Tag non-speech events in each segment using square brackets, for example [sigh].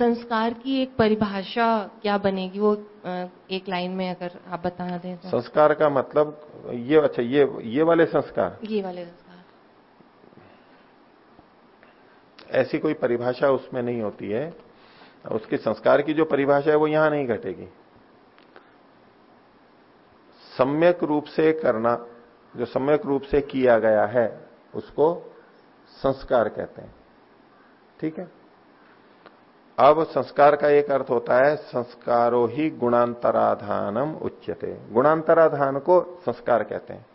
संस्कार की एक परिभाषा क्या बनेगी? वो एक लाइन में अगर आप बता दें तो। संस्कार का मतलब ये अच्छा ये ये वाले संस्कार? ये वाले संस्कार। ऐसी कोई परिभाषा उसमें नहीं होती है। उसके संस्कार की जो परिभाषा है वो यहाँ नहीं घटेगी। सम्यक रूप से करना जो सम्यक रूप से किया गया है उसको संस्कार कहते हैं। ठीक है? अब संस्कार का एक अर्थ होता है संस्कारो ही गुणांतराधानम उच्यते। गुणांतराधान को संस्कार कहते हैं।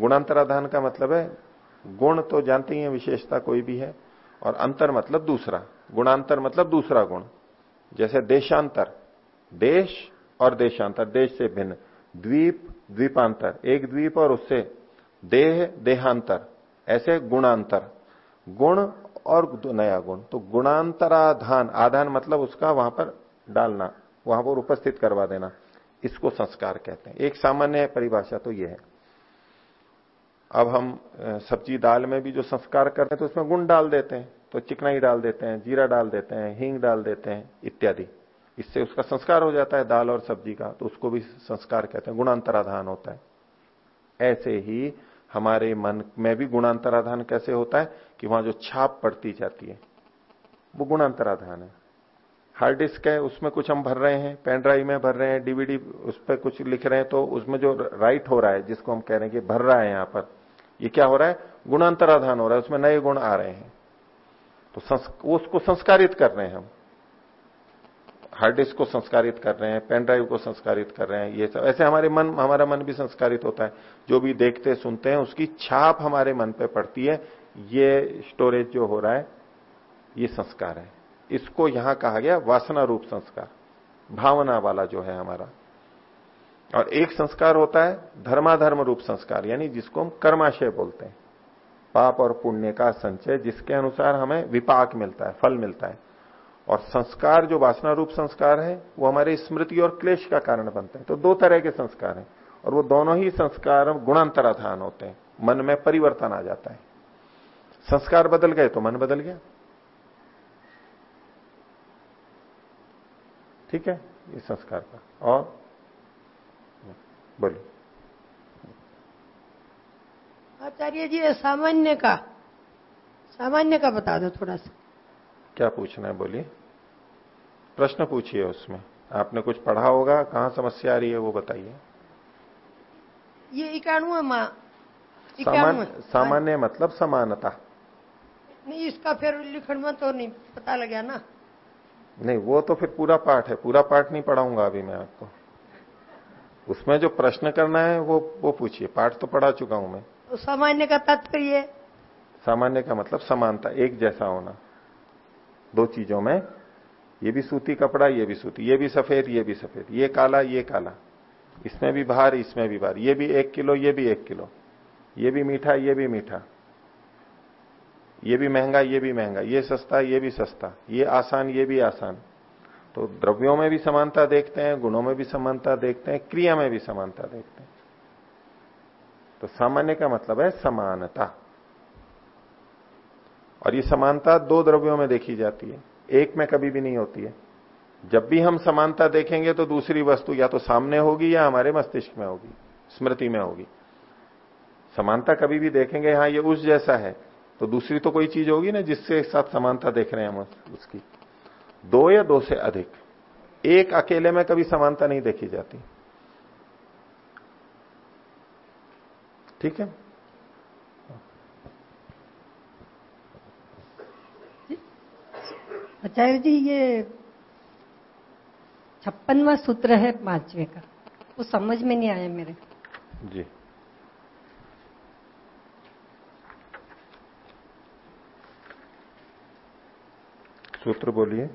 गुणांतराधान का मतलब है, गुण तो जानते ही हैं, विशेषता कोई भी है, और अंतर मतलब दूसरा। गुणांतर मतलब दूसरा गुण। जैसे देशांतर। देश और देशांतर, देश से भिन्न। द्वीप, द्वीपांतर। एक द्वीप और उससे देह, देहांतर। ऐसे गुणांतर। गुण और नया गुण। तो गुणांतराधान, आधान मतलब उसका वहाँ पर डालना, वहाँ पर उपस्थित करवा देना। इसको संस्कार कहते हैं। एक सामान्य परिभाषा तो यह है। अब हम सब्ज़ी दाल में भी जो संस्कार करते हैं तो उसमें गुण डाल देते हैं। तो चिकनाई डाल देते हैं, जीरा डाल देते हैं, हींग डाल देते हैं, इत्यादि। इससे उसका संस्कार हो जाता है दाल और सब्ज़ी का। तो उसको भी संस्कार कहते हैं। गुणांतराधान होता है। ऐसे ही हमारे मन में भी गुणांतराधान कैसे होता है? कि वहाँ जो छाप पड़ती जाती है, वो गुणांतराधान है। हार्ड डिस्क है, उसमें कुछ हम भर रहे हैं पेन ड्राइव में भर रहे हैं डीवीडी उस पर कुछ लिख रहे हैं तो उसमें जो राइट हो रहा है, जिसको हम कह रहे हैं कि भर रहा है यहाँ पर, ये क्या हो रहा है? गुणांतराधान हो रहा है, उसमें नए गुण आ रहे हैं। तो उसको संस्कारित कर रहे हैं हम। हार्ड डिस्क को संस्कारित कर रहे हैं पेन ड्राइव को संस्कारित कर रहे हैं, ये सब। ऐसे हमारे मन, हमारा मन भी संस्कारित होता है। जो भी देखते, सुनते हैं, उसकी छाप हमारे मन पे पड़ती है ये स्टोरेज जो हो रहा है, ये संस्कार है। इसको यहाँ कहा गया वासना रूप संस्कार, भावना वाला जो है हमारा। और एक संस्कार होता है धर्माधर्म रूप संस्कार, यानी जिसको हम कर्माशय बोलते हैं। पाप और पुण्य का संचय जिसके अनुसार हमें विपाक मिलता है, फल मिलता है। और संस्कार जो वासना रूप संस्कार है, वो हमारे स्मृति और क्लेश का कारण बनते हैं। तो दो तरह के संस्कार हैं, और वो दोनों ही संस्कार गुणांतराधान होते हैं। मन में परिवर्तन आ जाता है। संस्कार बदल गए तो मन बदल गया। ठीक है? इस संस्कार का। और? बोलिए। आचार्य जी सामान्य का सामान्य का बता दो थोड़ा सा। क्या पूछना है? बोलिए। प्रश्न पूछिए उसमें। आपने कुछ पढ़ा होगा कहाँ समस्या आ रही है वो बताइए। ये इक्यानवे माँ सामान्य सामान्य मतलब समानता। नहीं इसका फिर लिखण में तो नहीं पता लग गया ना। नहीं वो तो फिर पूरा पाठ है। पूरा पाठ नहीं पढ़ाऊँगा अभी मैं आपको। उसमें जो प्रश्न करना है वो वो पूछिए। पाठ तो पढ़ा चुका हूँ मैं। तो सामान्य का तात्पर्य सामान्य का मतलब समानता एक जैसा होना। दो चीज़ों में। ये भी सूती कपड़ा ये भी सूती। ये भी सफ़ेद ये भी सफ़ेद। ये काला ये काला। इसमें भी भार इसमें भी भार। ये भी एक किलो ये भी एक किलो। ये भी मीठा ये भी मीठा। ये भी महँगा, ये भी महँगा, ये सस्ता, ये भी सस्ता, ये आसान, ये भी आसान। तो द्रव्यों में भी समानता देखते हैं, गुणों में भी समानता देखते हैं, क्रिया में भी समानता देखते हैं। तो सामान्य का मतलब है समानता। और ये समानता दो द्रव्यों में देखी जाती है। एक में कभी भी नहीं होती है। जब भी हम समानता देखेंगे तो दूसरी वस्तु या तो सामने होगी या हमारे मस्तिष्क में होगी, स्मृति में होगी। समानता कभी भी देखेंगे हाँ ये उस जैसा है। तो दूसरी तो कोई चीज़ होगी ना जिससे साथ समानता देख रहे हैं हम उसकी। दो या दो से अधिक। एक अकेले में कभी समानता नहीं देखी जाती। ठीक है? आचार्य जी ये छप्पनवा सूत्र है पांचवे का। वो समझ में नहीं आया मेरे। जी। सूत्र बोलिए।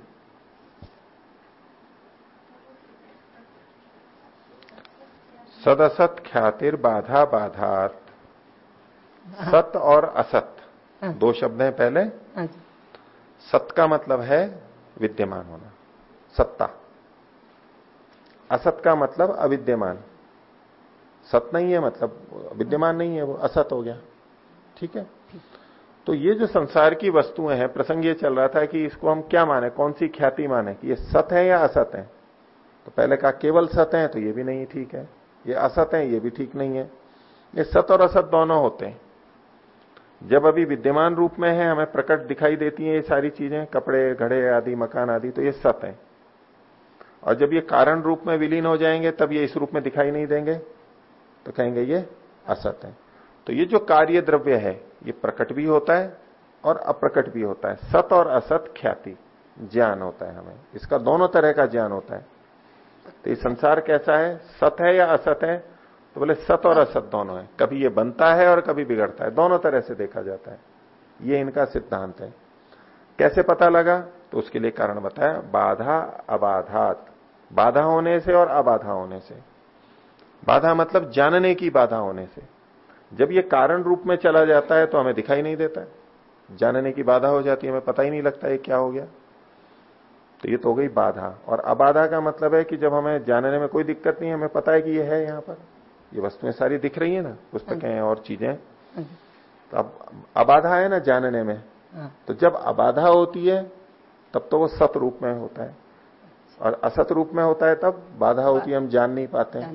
सदसत ख्यातिर बाधा बाधात। सत और असत। हाँ। दो शब्द हैं पहले। हाँ सत का मतलब है विद्यमान होना। सत्ता। असत का मतलब अविद्यमान। सत नहीं है मतलब विद्यमान नहीं है वो। असत हो गया। ठीक है? तो ये जो संसार की वस्तुएँ हैं, प्रसंग ये चल रहा था कि इसको हम क्या माने? कौन सी ख्याति माने? कि ये सत है या असत है? तो पहले कहा केवल सत है तो ये भी नहीं ठीक है। ये असत है, ये भी ठीक नहीं है। ये सत और असत दोनों होते हैं। जब अभी विद्यमान रूप में है, हमें प्रकट दिखाई देती है ये सारी चीज़ें, कपड़े, घड़े आदि, मकान आदि तो ये सत है। और जब ये कारण रूप में विलीन हो जाएँगे, तब ये इस रूप में दिखाई नहीं देंगे। तो कहेंगे ये असत है। तो ये जो कार्य द्रव्य है ये प्रकट भी होता है और अप्रकट भी होता है। सत और असत ख्याति, ज्ञान होता है हमें। इसका दोनों तरह का ज्ञान होता है। तो ये संसार कैसा है? सत है या असत है? तो बोले सत और असत दोनों है। कभी ये बनता है और कभी बिगड़ता है। दोनों तरह से देखा जाता है। ये इनका सिद्धांत है। कैसे पता लगा? तो उसके लिए कारण बताया। बाधा, अबाधात। बाधा होने से और अबाधा होने से। बाधा मतलब जानने की बाधा होने से। जब ये कारण रूप में चला जाता है तो हमें दिखाई नहीं देता है। जानने की बाधा हो जाती है हमें पता ही नहीं लगता है क्या हो गया। तो ये तो हो गई बाधा। और अबाधा का मतलब है कि जब हमें जानने में कोई दिक्कत नहीं है हमें पता है कि ये है यहाँ पर। ये वस्तुएँ सारी दिख रही है ना पुस्तकें और चीज़ें। तो अब अबाधा है ना जानने में। हाँ। तो जब अबाधा होती है तब तो वो सत रूप में होता है। और असत रूप में होता है तब बाधा होती है हम जान नहीं पाते हैं।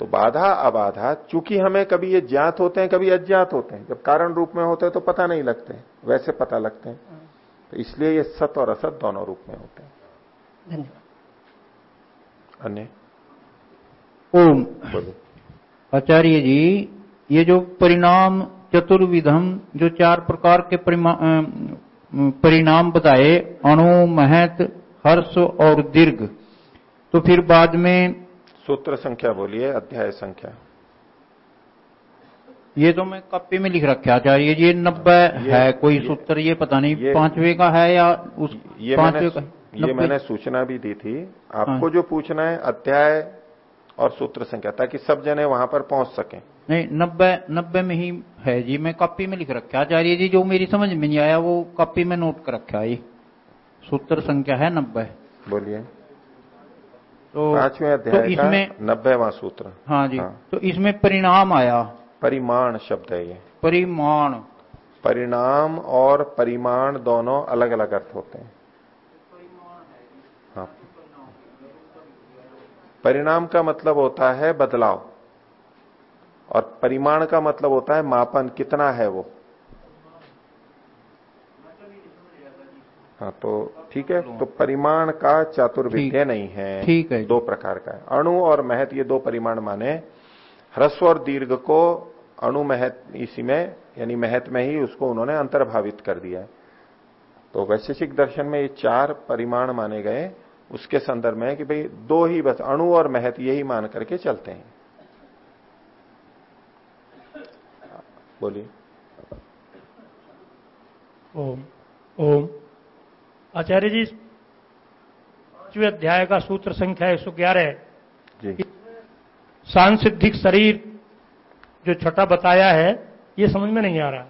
तो बाधा अबाधा चूँकि हमें कभी ये ज्ञात होते हैं कभी अज्ञात होते हैं। जब कारण रूप में होते हैं तो पता नहीं लगते वैसे पता लगते हैं। तो इसलिए ये सत और असत दोनों रूप में होते हैं। धन्यवाद। अन्य? ओम। आचार्य जी ये जो परिणाम चतुर्विधम जो चार प्रकार के परिणाम बताए अणु महत हर्ष और दीर्घ तो फिर बाद में सूत्र संख्या बोलिए अध्याय संख्या। ये तो मैं कॉपी में लिख रखा आचार्य जी ये नब्बे है कोई सूत्र ये पता नहीं पांचवे का है या उस ये मैंने पांचवे का? ये मैंने सूचना भी दी थी। आपको हाँ। जो पूछना है अध्याय और सूत्र संख्या ताकि सब जने वहाँ पर पहुँच सके। नहीं नब्बे नब्बे में ही है जी मैं कॉपी में लिख रखा आचार्य जी जो मेरी समझ में नहीं आया वो कॉपी में नोट कर रखा है। सूत्र संख्या है नब्बे। बोलिए। तो पाँचवें तो अध्याय का इसमें नब्बेवा सूत्र। हाँ जी हाँ। तो इसमें परिणाम आया। परिमाण शब्द है ये। परिमाण। परिणाम और परिमाण दोनों अलग अलग अर्थ होते हैं। हाँ। परिणाम का मतलब होता है बदलाव। और परिमाण का मतलब होता है मापन कितना है वो। हाँ तो ठीक है तो परिमाण का चातुर्विद्य नहीं है। ठीक है दो प्रकार का है। अणु और महत ये दो परिमाण माने। ह्रस्व और दीर्घ को अणु महत इसी में यानी महत में ही उसको उन्होंने अंतर्भावित कर दिया है। तो वैशेषिक दर्शन में ये चार परिमाण माने गए। उसके संदर्भ में कि भाई दो ही बस अणु और महत यही मान करके चलते हैं। बोलिए। ओम ओम। आचार्य जी पाँचवें अध्याय का सूत्र संख्या एक सौ ग्यारह। जी। सांसिद्धिक शरीर जो छठा बताया है ये समझ में नहीं आ रहा।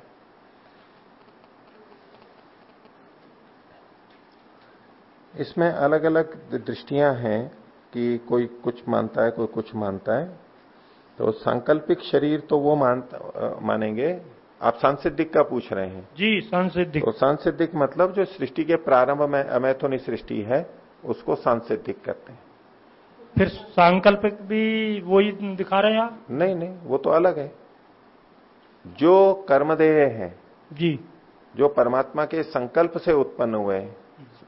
इसमें अलग अलग दृष्टियाँ हैं कि कोई कुछ मानता है कोई कुछ मानता है। तो सांकल्पिक शरीर तो वो मानता मानेंगे आप सांसिद्धिक का पूछ रहे हैं। जी सांसिद्धिक। तो सांसिद्धिक मतलब जो सृष्टि के प्रारंभ में अमैथुनी सृष्टि है उसको सांसिद्धिक कहते हैं। फिर सांकल्पिक भी वही दिखा रहे हैं आप? नहीं नहीं वो तो अलग है। जो कर्मदेह है जी। जो परमात्मा के संकल्प से उत्पन्न हुए हैं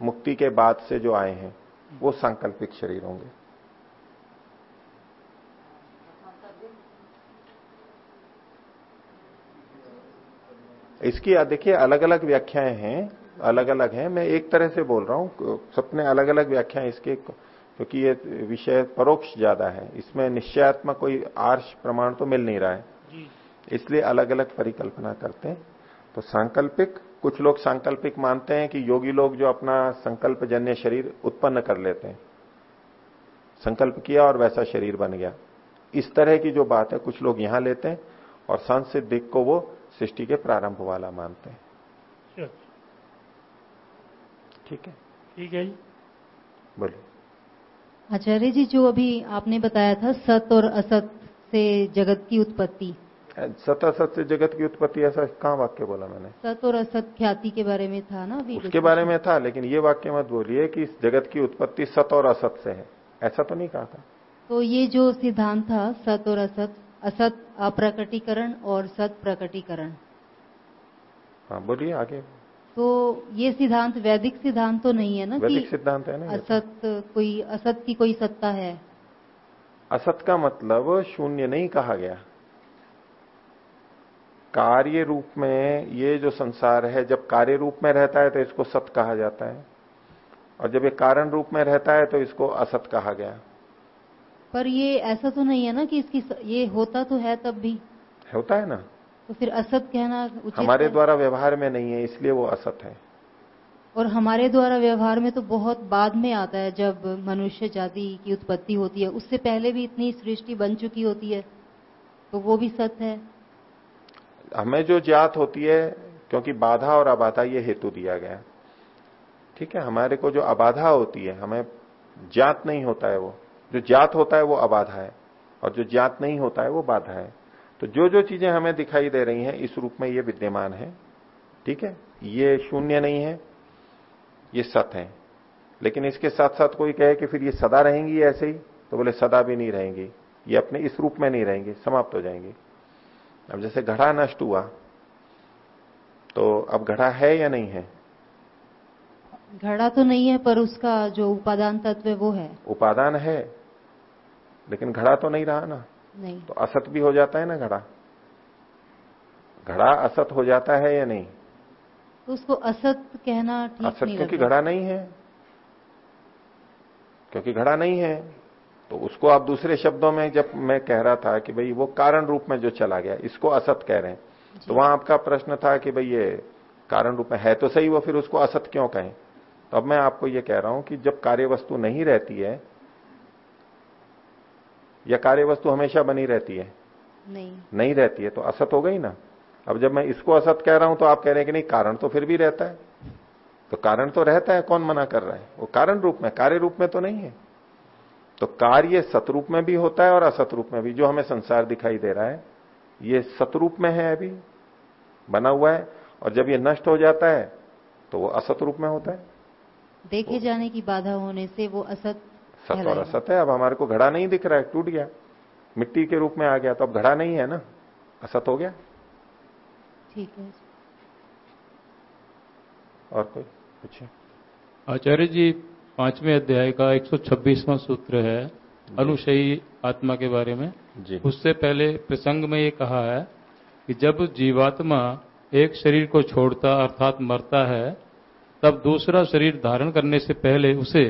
मुक्ति के बाद से जो आए हैं वो सांकल्पिक शरीर होंगे। इसकी देखिए अलग अलग व्याख्याएँ हैं अलग अलग हैं। मैं एक तरह से बोल रहा हूँ सबने अलग अलग व्याख्याएँ इसके क्योंकि ये विषय परोक्ष ज़्यादा है। इसमें निश्चयात्मक कोई आर्ष प्रमाण तो मिल नहीं रहा है। इसलिए अलग अलग परिकल्पना करते हैं। तो सांकल्पिक कुछ लोग सांकल्पिक मानते हैं कि योगी लोग जो अपना संकल्प जन्य शरीर उत्पन्न कर लेते हैं। संकल्प किया और वैसा शरीर बन गया। इस तरह की जो बात है कुछ लोग यहाँ लेते हैं और सांसिद्धिक को वो सृष्टि के प्रारंभ वाला मानते हैं। ठीक है? ठीक है जी। बोलिए। आचार्य जी जो अभी आपने बताया था सत और असत से जगत की उत्पत्ति। सत असत से जगत की उत्पत्ति ऐसा कहाँ वाक्य बोला मैंने? सत और असत ख्याति के बारे में था ना अभी उसके बारे में था लेकिन ये वाक्य मत बोलिए कि इस जगत की उत्पत्ति सत और असत से है। ऐसा तो नहीं कहा था। तो ये जो सिद्धांत था सत और असत असत अप्रकटीकरण और सत प्रकटीकरण। हाँ बोलिए आगे। तो ये सिद्धांत वैदिक सिद्धांत तो नहीं है ना वैदिक सिद्धांत है ना तो। असत कोई असत की कोई सत्ता है? असत का मतलब शून्य नहीं कहा गया। कार्य रूप में ये जो संसार है जब कार्य रूप में रहता है तो इसको सत कहा जाता है। और जब ये कारण रूप में रहता है तो इसको असत कहा गया। पर ये ऐसा तो नहीं है ना कि इसकी ये होता तो है तब भी। होता है ना। तो फिर असत कहना उचित हमारे द्वारा व्यवहार में नहीं है इसलिए वो असत है। और हमारे द्वारा व्यवहार में तो बहुत बाद में आता है जब मनुष्य जाति की उत्पत्ति होती है। उससे पहले भी इतनी सृष्टि बन चुकी होती है तो वो भी सत्य है। हमें जो ज्ञात होती है क्योंकि बाधा और अबाधा ये हेतु दिया गया ठीक है हमारे को जो अबाधा होती है हमें ज्ञात नहीं होता है वो। जो ज्ञात होता है वो अबाधा है और जो ज्ञात नहीं होता है वो बाधा है। तो जो जो चीज़ें हमें दिखाई दे रही हैं इस रूप में ये विद्यमान है। ठीक है? ये शून्य नहीं है ये सत है। लेकिन इसके साथ साथ कोई कहे कि फिर ये सदा रहेंगी ऐसे ही तो बोले सदा भी नहीं रहेंगी। ये अपने इस रूप में नहीं रहेंगे समाप्त हो जाएँगे। अब जैसे घड़ा नष्ट हुआ तो अब घड़ा है या नहीं है? घड़ा तो नहीं है पर उसका जो उपादान तत्व वो है। उपादान है लेकिन घड़ा तो नहीं रहा ना। नहीं। तो असत भी हो जाता है ना घड़ा। घड़ा असत हो जाता है या नहीं? तो उसको असत कहना ठीक असत नहीं क्योंकि घड़ा नहीं है। क्योंकि घड़ा नहीं है तो उसको आप दूसरे शब्दों में जब मैं कह रहा था कि भाई वो कारण रूप में जो चला गया इसको असत कह रहे हैं। तो वहाँ आपका प्रश्न था कि भाई ये कारण रूप में है तो सही वो फिर उसको असत क्यों कहें? तो अब मैं आपको ये कह रहा हूँ कि जब कार्य वस्तु नहीं रहती है या कार्य वस्तु हमेशा बनी रहती है? नहीं। नहीं रहती है तो असत हो गई ना? अब जब मैं इसको असत कह रहा हूँ तो आप कह रहे हैं कि नहीं कारण तो फिर भी रहता है। तो कारण तो रहता है कौन मना कर रहा है? वो कारण रूप में कार्य रूप में तो नहीं है। तो कार्य सतरूप में भी होता है और असत रूप में भी। जो हमें संसार दिखाई दे रहा है ये सतरूप में है अभी बना हुआ है और जब ये नष्ट हो जाता है तो वो असत रूप में होता है। देखे जाने की बाधा होने से वो असत सत और असत है अब हमारे को घड़ा नहीं दिख रहा है टूट गया। मिट्टी के रूप में आ गया तो अब घड़ा नहीं है ना? असत हो गया? ठीक है। और कोई पूछे? आचार्य जी पाँचवें अध्याय का 126वां सूत्र है अनुशयी आत्मा के बारे में। जी। उससे पहले प्रसंग में ये कहा है कि जब जीवात्मा एक शरीर को छोड़ता अर्थात मरता है तब दूसरा शरीर धारण करने से पहले उसे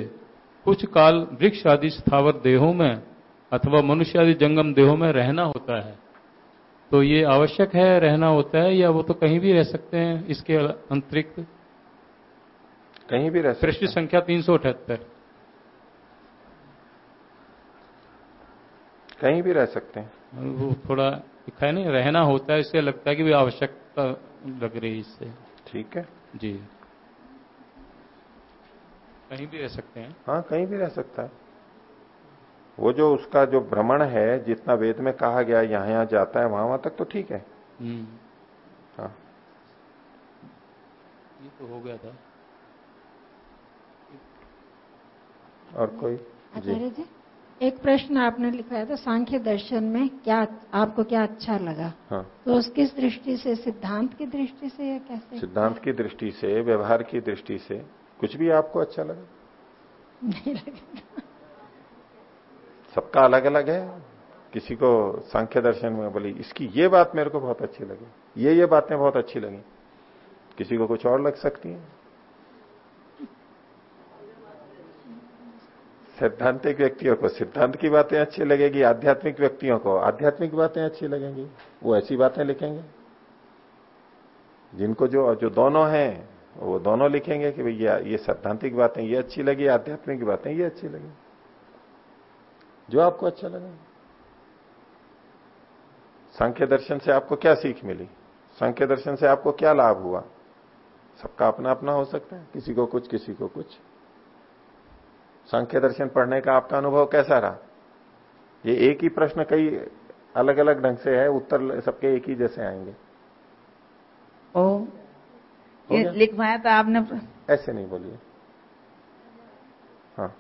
कुछ काल वृक्ष आदि स्थावर देहों में अथवा मनुष्य आदि जंगम देहों में रहना होता है। तो ये आवश्यक है रहना होता है या वो तो कहीं भी रह सकते हैं इसके अंतरिक्त? कहीं भी रह सकते पृष्ठ संख्या तीन सौ अठहत्तर। कहीं भी रह सकते हैं। वो थोड़ा है नहीं रहना होता है इससे लगता है कि भी आवश्यकता लग रही है इससे। ठीक है। जी। कहीं भी रह सकते हैं। हाँ कहीं भी रह सकता है। वो जो उसका जो भ्रमण है जितना वेद में कहा गया यहाँ यहाँ जाता है वहाँ वहाँ तक तो ठीक है। हम्म, हाँ। ये तो हो गया था। और कोई? आचार्य जी एक प्रश्न आपने लिखा है तो सांख्य दर्शन में क्या आपको क्या अच्छा लगा? हाँ। तो उसकी दृष्टि से सिद्धांत की दृष्टि से या कैसे? सिद्धांत की दृष्टि से व्यवहार की दृष्टि से कुछ भी आपको अच्छा लगा। नहीं लगा। सबका अलग अलग है। किसी को सांख्य दर्शन में बोली इसकी ये बात मेरे को बहुत अच्छी लगी ये ये बातें बहुत अच्छी लगी। किसी को कुछ और लग सकती है। सैद्धांतिक व्यक्तियों को सिद्धांत की बातें अच्छी लगेगी आध्यात्मिक व्यक्तियों को आध्यात्मिक बातें अच्छी लगेंगी। वो ऐसी बातें लिखेंगे। जिनको जो जो दोनों हैं वो दोनों लिखेंगे कि भैया ये सैद्धांतिक बातें, ये अच्छी लगी, आध्यात्मिक बातें, ये अच्छी लगी। जो आपको अच्छा लगा। संख्य दर्शन से आपको क्या सीख मिली? संख्य दर्शन से आपको क्या लाभ हुआ? सबका अपना अपना हो सकता है। किसी को कुछ, किसी को कुछ। संख्य दर्शन पढ़ने का आपका अनुभव कैसा रहा? ये एक ही प्रश्न कई अलग अलग ढंग से है, उत्तर सबके एक ही जैसे आएँगे। ये लिखवाया था आपने? ऐसे नहीं बोलिए। हाँ।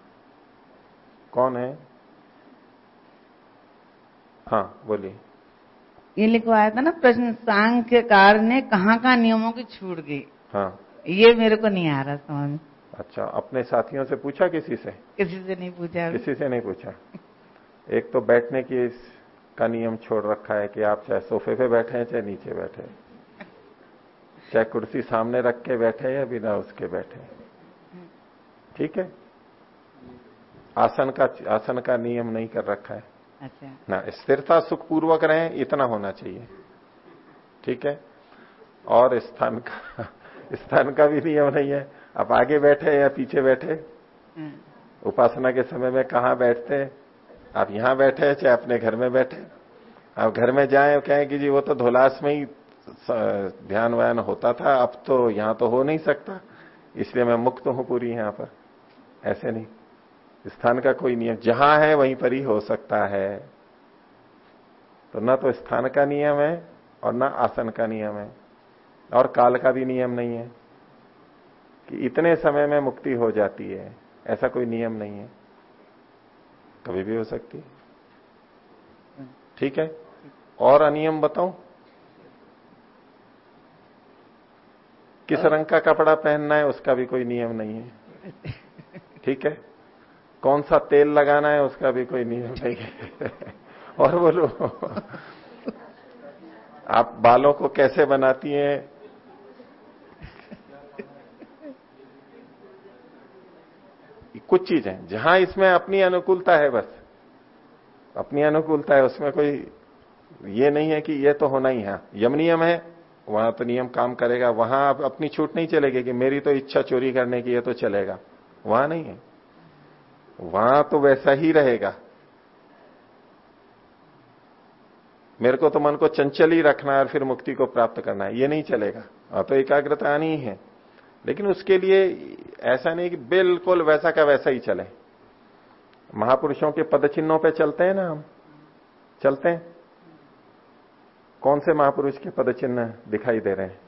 कौन है? हाँ बोलिए। ये लिखवाया था ना प्रश्न सांख्यकार ने कहाँ कहाँ नियमों की छूट गई। हाँ। ये मेरे को नहीं आ रहा समझ अच्छा अपने साथियों से पूछा किसी से? किसी से नहीं पूछा। किसी से नहीं पूछा। एक तो बैठने की का नियम छोड़ रखा है कि आप चाहे सोफे पे बैठे हैं चाहे नीचे बैठे हैं। चाहे कुर्सी सामने रख के बैठे या बिना उसके बैठे। ठीक है? आसन का आसन का नियम नहीं कर रखा है। अच्छा। ना स्थिरता सुखपूर्वक रहे इतना होना चाहिए। ठीक है? और स्थान का स्थान का भी नियम नहीं है। आप आगे बैठे या पीछे बैठे। हम्म, उपासना के समय में कहाँ बैठते? हैं आप यहाँ बैठे हैं चाहे अपने घर में बैठे। आप घर में जाए कहें कि जी वो तो धोलास में ही ध्यान व्यान होता था, अब तो यहाँ तो हो नहीं सकता। इसलिए मैं मुक्त हूँ पूरी यहाँ पर। ऐसे नहीं। स्थान का कोई नियम, जहाँ है वहीं पर ही हो सकता है। तो न तो स्थान का नियम है और न आसन का नियम है। और काल का भी नियम नहीं है कि इतने समय में मुक्ति हो जाती है। ऐसा कोई नियम नहीं है। कभी भी हो सकती है। ठीक है? और अनियम बताऊँ? किस रंग का कपड़ा पहनना है उसका भी कोई नियम नहीं है। ठीक है? कौन सा तेल लगाना है उसका भी कोई नियम नहीं है। [laughs] और बोलो। आप बालों को कैसे बनाती हैं? कुछ चीज़ें जहाँ इसमें अपनी अनुकूलता है बस। अपनी अनुकूलता है उसमें कोई ये नहीं है कि ये तो होना ही है। यम नियम है वहाँ तो नियम काम करेगा, वहाँ आप अपनी छूट नहीं चलेगी कि मेरी तो इच्छा चोरी करने की है तो चलेगा। वहाँ नहीं है। वहाँ तो वैसा ही रहेगा। मेरे को तो मन को चंचल ही रखना और फिर मुक्ति को प्राप्त करना है। ये नहीं चलेगा। तो एकाग्रता आनी ही है। लेकिन उसके लिए ऐसा नहीं कि बिल्कुल वैसा का वैसा ही चले। महापुरुषों के पद चिन्हों पे चलते हैं ना हम। चलते हैं। कौन से महापुरुष के पद चिन्ह दिखाई दे रहे हैं?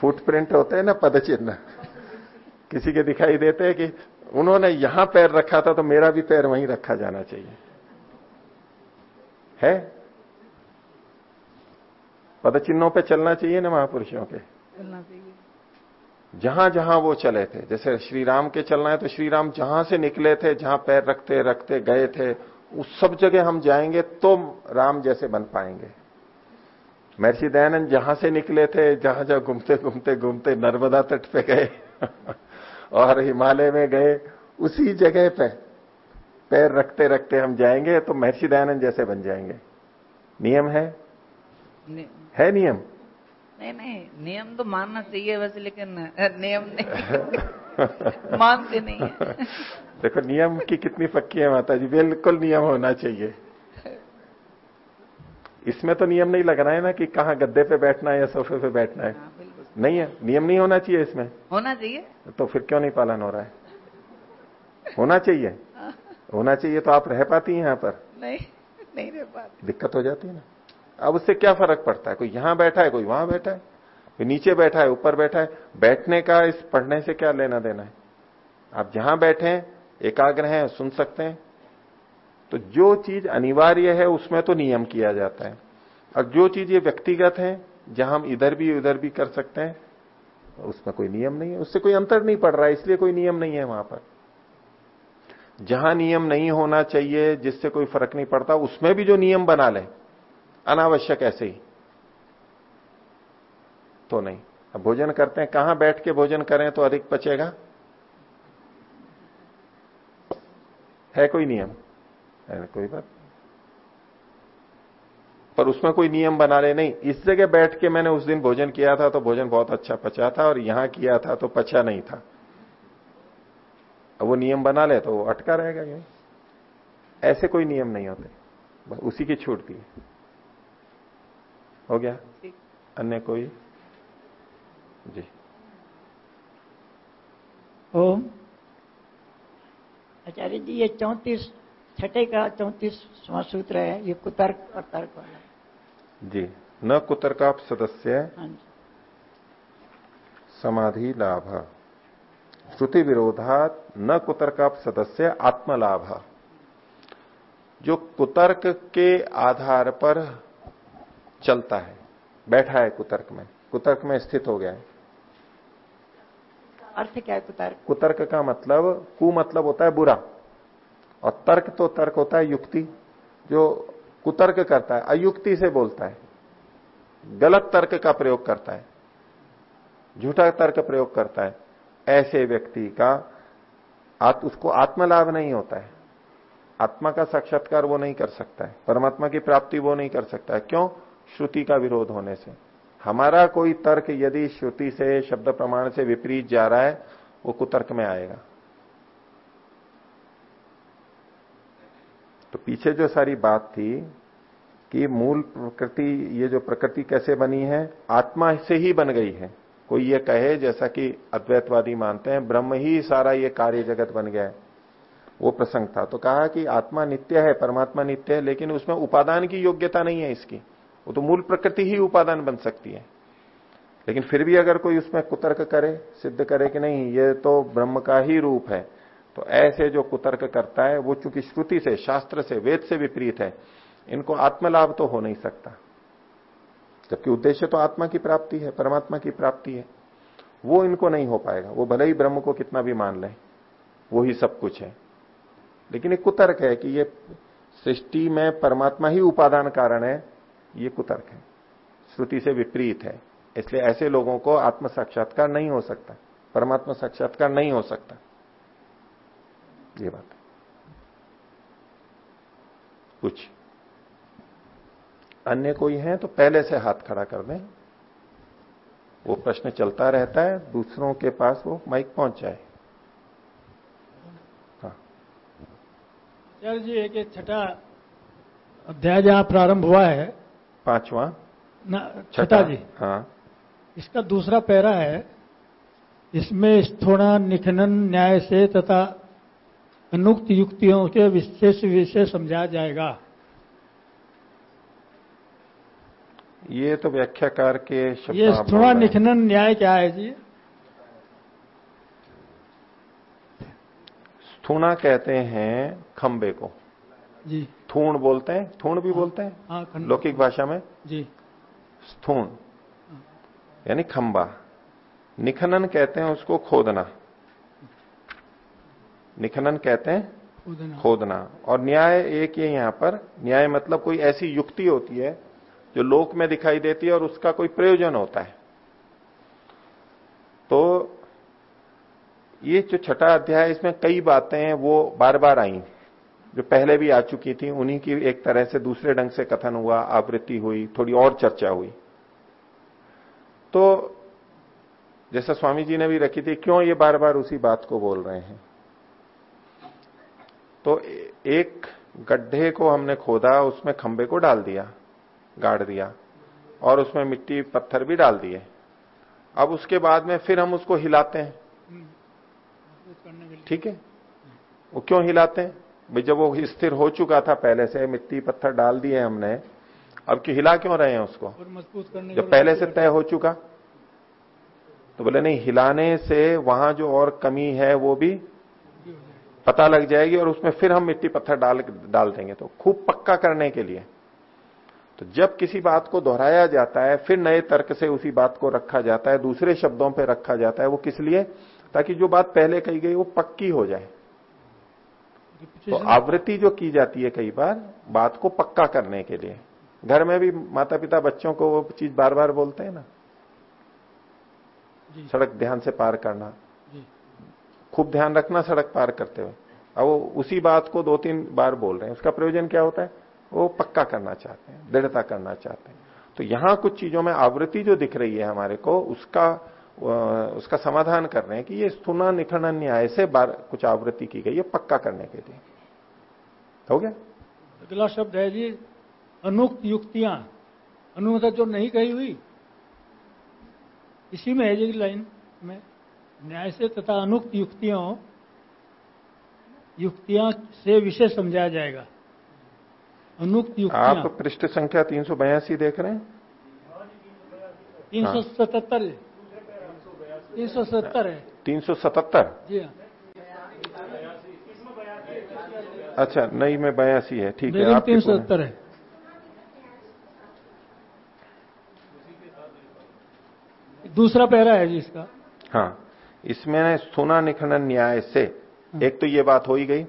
फुटप्रिंट होते हैं ना पद चिन्ह किसी के दिखाई देते हैं कि उन्होंने यहाँ पैर रखा था तो मेरा भी पैर वहीं रखा जाना चाहिए। है? पद चिन्हों पे चलना चाहिए ना महापुरुषों के चलना चाहिए। जहाँ जहाँ वो चले थे जैसे श्री राम के चलना है तो श्री राम जहाँ से निकले थे जहाँ पैर रखते रखते गए थे उस सब जगह हम जाएँगे तो राम जैसे बन पाएँगे। महर्षि दयानंद जहाँ से निकले थे जहाँ जहाँ घूमते घूमते घूमते नर्मदा तट पे गए [laughs] और हिमालय में गए उसी जगह पे पैर रखते रखते हम जाएँगे तो महर्षि दयानंद जैसे बन जाएँगे। नियम है? नि- है नियम? नहीं नहीं नियम तो मानना चाहिए वैसे लेकिन नियम नहीं। [laughs] [laughs] मानते नहीं है। [laughs] देखो नियम की कितनी पक्की है माता जी बिल्कुल नियम होना चाहिए। इसमें तो नियम नहीं लग रहा है ना कि कहाँ गद्दे पे बैठना है या सोफे पे बैठना है। हाँ, नहीं है नियम नहीं होना चाहिए इसमें। होना चाहिए? तो फिर क्यों नहीं पालन हो रहा है? होना चाहिए। होना चाहिए तो आप रह पाती हैं यहाँ पर। नहीं नहीं रह पाती। दिक्कत हो जाती है ना। अब उससे क्या फ़र्क पड़ता है? कोई यहाँ बैठा है कोई वहाँ बैठा है। नीचे बैठा है, ऊपर बैठा है। बैठने का, इस पढ़ने से क्या लेना देना है? आप जहाँ बैठे हैं, एकाग्र हैं, सुन सकते हैं। तो जो चीज़ अनिवार्य है, उसमें तो नियम किया जाता है। और जो चीज़ ये व्यक्तिगत है, जहाँ हम इधर भी, उधर भी कर सकते हैं, उसमें कोई नियम नहीं है। उससे कोई अंतर नहीं पड़ रहा है, इसलिए कोई नियम नहीं है वहाँ पर। जहाँ नियम नहीं होना चाहिए, जिससे कोई फ़र्क नहीं पड़ता, उसमें भी जो नियम बना ले, अनावश्यक ऐसे ही। तो नहीं। अब भोजन करते हैं। कहाँ बैठ के भोजन करें तो अधिक पचेगा? है कोई नियम? है कोई बात पर उसमें कोई नियम बना ले। नहीं इस जगह बैठ के मैंने उस दिन भोजन किया था तो भोजन बहुत अच्छा पचा था और यहाँ किया था तो पचा नहीं था। अब वो नियम बना ले तो वो अटका रहेगा यही ऐसे कोई नियम नहीं होते। उसी की छूट दी। हो गया? अन्य कोई? जी। ओम। आचार्य जी ये चौंतीस छठे का चौंतीसवां सूत्र है ये कुतर्क और तर्क वाला। है जी। न कुतर्काप सदस्य हाँ समाधि लाभ। श्रुति विरोधात न कुतर्क आप सदस्य आत्मलाभ। जो कुतर्क के आधार पर चलता है बैठा है कुतर्क में कुतर्क में स्थित हो गया है। अर्थ क्या है कुतर्क? कुतर्क का मतलब कु मतलब होता है बुरा। और तर्क तो तर्क होता है युक्ति जो कुतर्क करता है अयुक्ति से बोलता है। गलत तर्क का प्रयोग करता है। झूठा तर्क प्रयोग करता है। ऐसे व्यक्ति का आत, उसको आत्मलाभ नहीं होता है। आत्मा का साक्षात्कार वो नहीं कर सकता है। परमात्मा की प्राप्ति वो नहीं कर सकता है। क्यों? श्रुति का विरोध होने से। हमारा कोई तर्क यदि श्रुति से, शब्द प्रमाण से विपरीत जा रहा है, वो कुतर्क में आएगा। तो पीछे जो सारी बात थी कि मूल प्रकृति, ये जो प्रकृति कैसे बनी है, आत्मा से ही बन गई है। कोई ये कहे जैसा कि अद्वैतवादी मानते हैं, ब्रह्म ही सारा ये कार्य जगत बन गया है। वो प्रसंग था। तो कहा कि आत्मा नित्य है, परमात्मा नित्य है, लेकिन उसमें उपादान की योग्यता नहीं है इसकी। वो तो मूल प्रकृति ही उपादान बन सकती है। लेकिन फिर भी अगर कोई उसमें कुतर्क करे, सिद्ध करे कि नहीं, ये तो ब्रह्म का ही रूप है तो ऐसे जो कुतर्क करता है, वो चूँकि श्रुति से, शास्त्र से, वेद से विपरीत है, इनको आत्मलाभ तो हो नहीं सकता। जबकि उद्देश्य तो आत्मा की प्राप्ति है, परमात्मा की प्राप्ति है। वो इनको नहीं हो पाएगा। वो भले ही ब्रह्म को कितना भी मान ले, वो ही सब कुछ है। लेकिन एक कुतर्क है कि ये सृष्टि में परमात्मा ही उपादान कारण है ये कुतर्क है। श्रुति से विपरीत है। इसलिए ऐसे लोगों को आत्म साक्षात्कार नहीं हो सकता। परमात्मा साक्षात्कार नहीं हो सकता। ये बात है। कुछ अन्य कोई है तो पहले से हाथ खड़ा कर दें। वो प्रश्न चलता रहता है, दूसरों के पास वो माइक पहुँच जाए। हाँ। जी, एक छठा अध्याय जहाँ प्रारंभ हुआ है। पांचवा छठा जी। हाँ। इसका दूसरा पैरा है इसमें स्थूणा निखनन न्याय से तथा अनुक्त युक्तियों के विशेष विषय समझाया जाएगा। ये तो व्याख्याकार के ये स्थूणा निखनन न्याय क्या है जी? स्थूणा कहते हैं खंबे को। जी। थूण बोलते हैं? थूण भी बोलते हैं? हाँ, लौकिक भाषा में? जी। स्थूण। यानी खंबा। निखनन कहते हैं उसको खोदना। निखनन कहते हैं? खोदना, खोदना। और न्याय एक ही यहाँ पर। न्याय मतलब कोई ऐसी युक्ति होती है जो लोक में दिखाई देती है और उसका कोई प्रयोजन होता है। तो ये जो छठा अध्याय इसमें कई बातें हैं वो बार बार आई। जो पहले भी आ चुकी थी उन्हीं की एक तरह से दूसरे ढंग से कथन हुआ आवृत्ति हुई थोड़ी और चर्चा हुई। तो जैसा स्वामी जी ने भी रखी थी क्यों ये बार बार उसी बात को बोल रहे हैं? तो एक गड्ढे को हमने खोदा उसमें खंबे को डाल दिया गाड़ दिया और उसमें मिट्टी पत्थर भी डाल दिए। अब उसके बाद में फिर हम उसको हिलाते हैं। ठीक है? वो क्यों हिलाते हैं? भाई जब वो स्थिर हो चुका था पहले से मिट्टी पत्थर डाल दिए हमने अब क्यों हिला क्यों रहे हैं उसको? मज़बूत करने जब पहले से तय हो चुका तो बोले नहीं हिलाने से वहाँ जो और कमी है वो भी पता लग जाएगी और उसमें फिर हम मिट्टी पत्थर डाल डाल देंगे। तो खूब पक्का करने के लिए तो जब किसी बात को दोहराया जाता है फिर नए तर्क से उसी बात को रखा जाता है दूसरे शब्दों पर रखा जाता है वो किस लिए? ताकि जो बात पहले कही गई वो पक्की हो जाए। तो आवृत्ति जो की जाती है कई बार बात को पक्का करने के लिए। घर में भी माता पिता बच्चों को वो चीज़ बार बार बोलते हैं ना। सड़क ध्यान से पार करना। खूब ध्यान रखना सड़क पार करते हुए। अब वो उसी बात को दो तीन बार बोल रहे हैं। उसका प्रयोजन क्या होता है? वो पक्का करना चाहते हैं दृढ़ता करना चाहते हैं। तो यहाँ कुछ चीज़ों में आवृत्ति जो दिख रही है हमारे को उसका उसका समाधान कर रहे हैं कि ये स्थूना निखंडन न्याय से बार कुछ आवृत्ति की गई है पक्का करने के लिए। हो गया? अगला शब्द है जी अनुक्त युक्तियाँ। अनुमत जो नहीं कही हुई इसी में है जी लाइन में न्याय से तथा अनुक्त युक्तियों युक्तियाँ से विषय समझाया जाएगा। अनुक्त युक्तियाँ। आप पृष्ठ संख्या तीन सौ बयासी देख रहे हैं? तीन सौ सतहत्तर। तीन सौ सत्तर है। तीन सौ सतहत्तर? जी हाँ। अच्छा नहीं में बयासी है ठीक है आप तीन सौ सत्तर है। दूसरा पैरा है जी इसका। हाँ इसमें सुना निखंडन न्याय से एक तो ये बात हो ही गई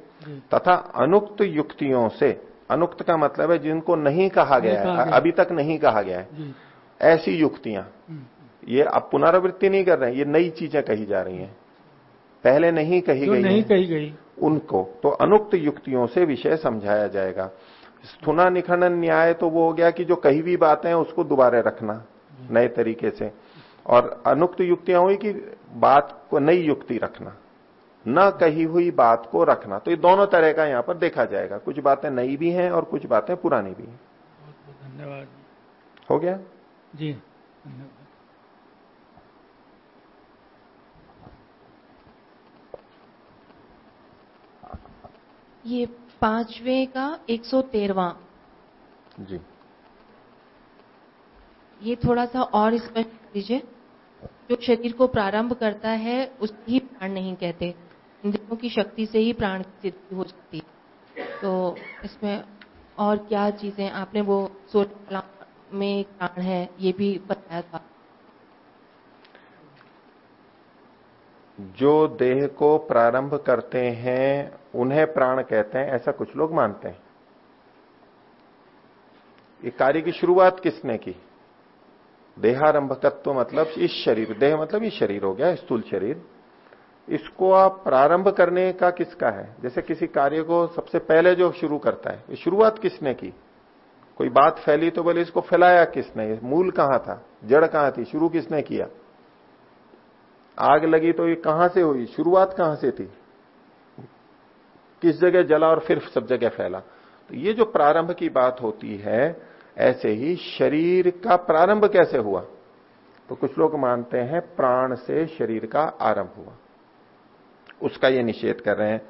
तथा अनुक्त युक्तियों से अनुक्त का मतलब है जिनको नहीं कहा गया है अभी तक नहीं कहा गया है ऐसी युक्तियाँ। ये अब पुनरावृत्ति नहीं कर रहे हैं ये नई चीज़ें कही जा रही हैं। पहले नहीं कही गई नहीं कही गई। उनको। तो अनुक्त युक्तियों से विषय समझाया जाएगा। स्थुना निखंडन न्याय तो वो हो गया कि जो कही हुई बातें हैं उसको दोबारा रखना नए तरीके से। और अनुक्त युक्तियाँ हुई कि बात को नई युक्ति रखना। न कही हुई बात को रखना। तो ये दोनों तरह का यहाँ पर देखा जाएगा। कुछ बातें नई भी हैं और कुछ बातें पुरानी भी हैं। धन्यवाद। हो गया? जी ये पांचवे का एक सौ तेरवा। जी। ये थोड़ा सा और स्पष्ट कर दीजिए जो शरीर को प्रारंभ करता है उसकी ही प्राण नहीं कहते। इंद्रियों की शक्ति से ही प्राण की सिद्धि हो जाती है। तो इसमें और क्या चीज़ें? आपने वो सोलह में प्राण है ये भी बताया था। जो देह को प्रारंभ करते हैं, उन्हें प्राण कहते हैं, ऐसा कुछ लोग मानते हैं। ये कार्य की शुरुआत किसने की? देहारंभकत्व मतलब इस शरीर, देह मतलब इस शरीर हो गया स्थूल शरीर। इसको आप प्रारंभ करने का किसका है? जैसे किसी कार्य को सबसे पहले जो शुरू करता है शुरुआत किसने की? कोई बात फैली तो बोले इसको फैलाया किसने? मूल कहाँ था? जड़ कहाँ थी? शुरू किसने किया? आग लगी तो ये कहाँ से हुई? शुरुआत कहाँ से थी? किस जगह जला और फिर सब जगह फैला? तो ये जो प्रारंभ की बात होती है, ऐसे ही शरीर का प्रारंभ कैसे हुआ? तो कुछ लोग मानते हैं प्राण से शरीर का आरंभ हुआ। उसका ये निषेध कर रहे हैं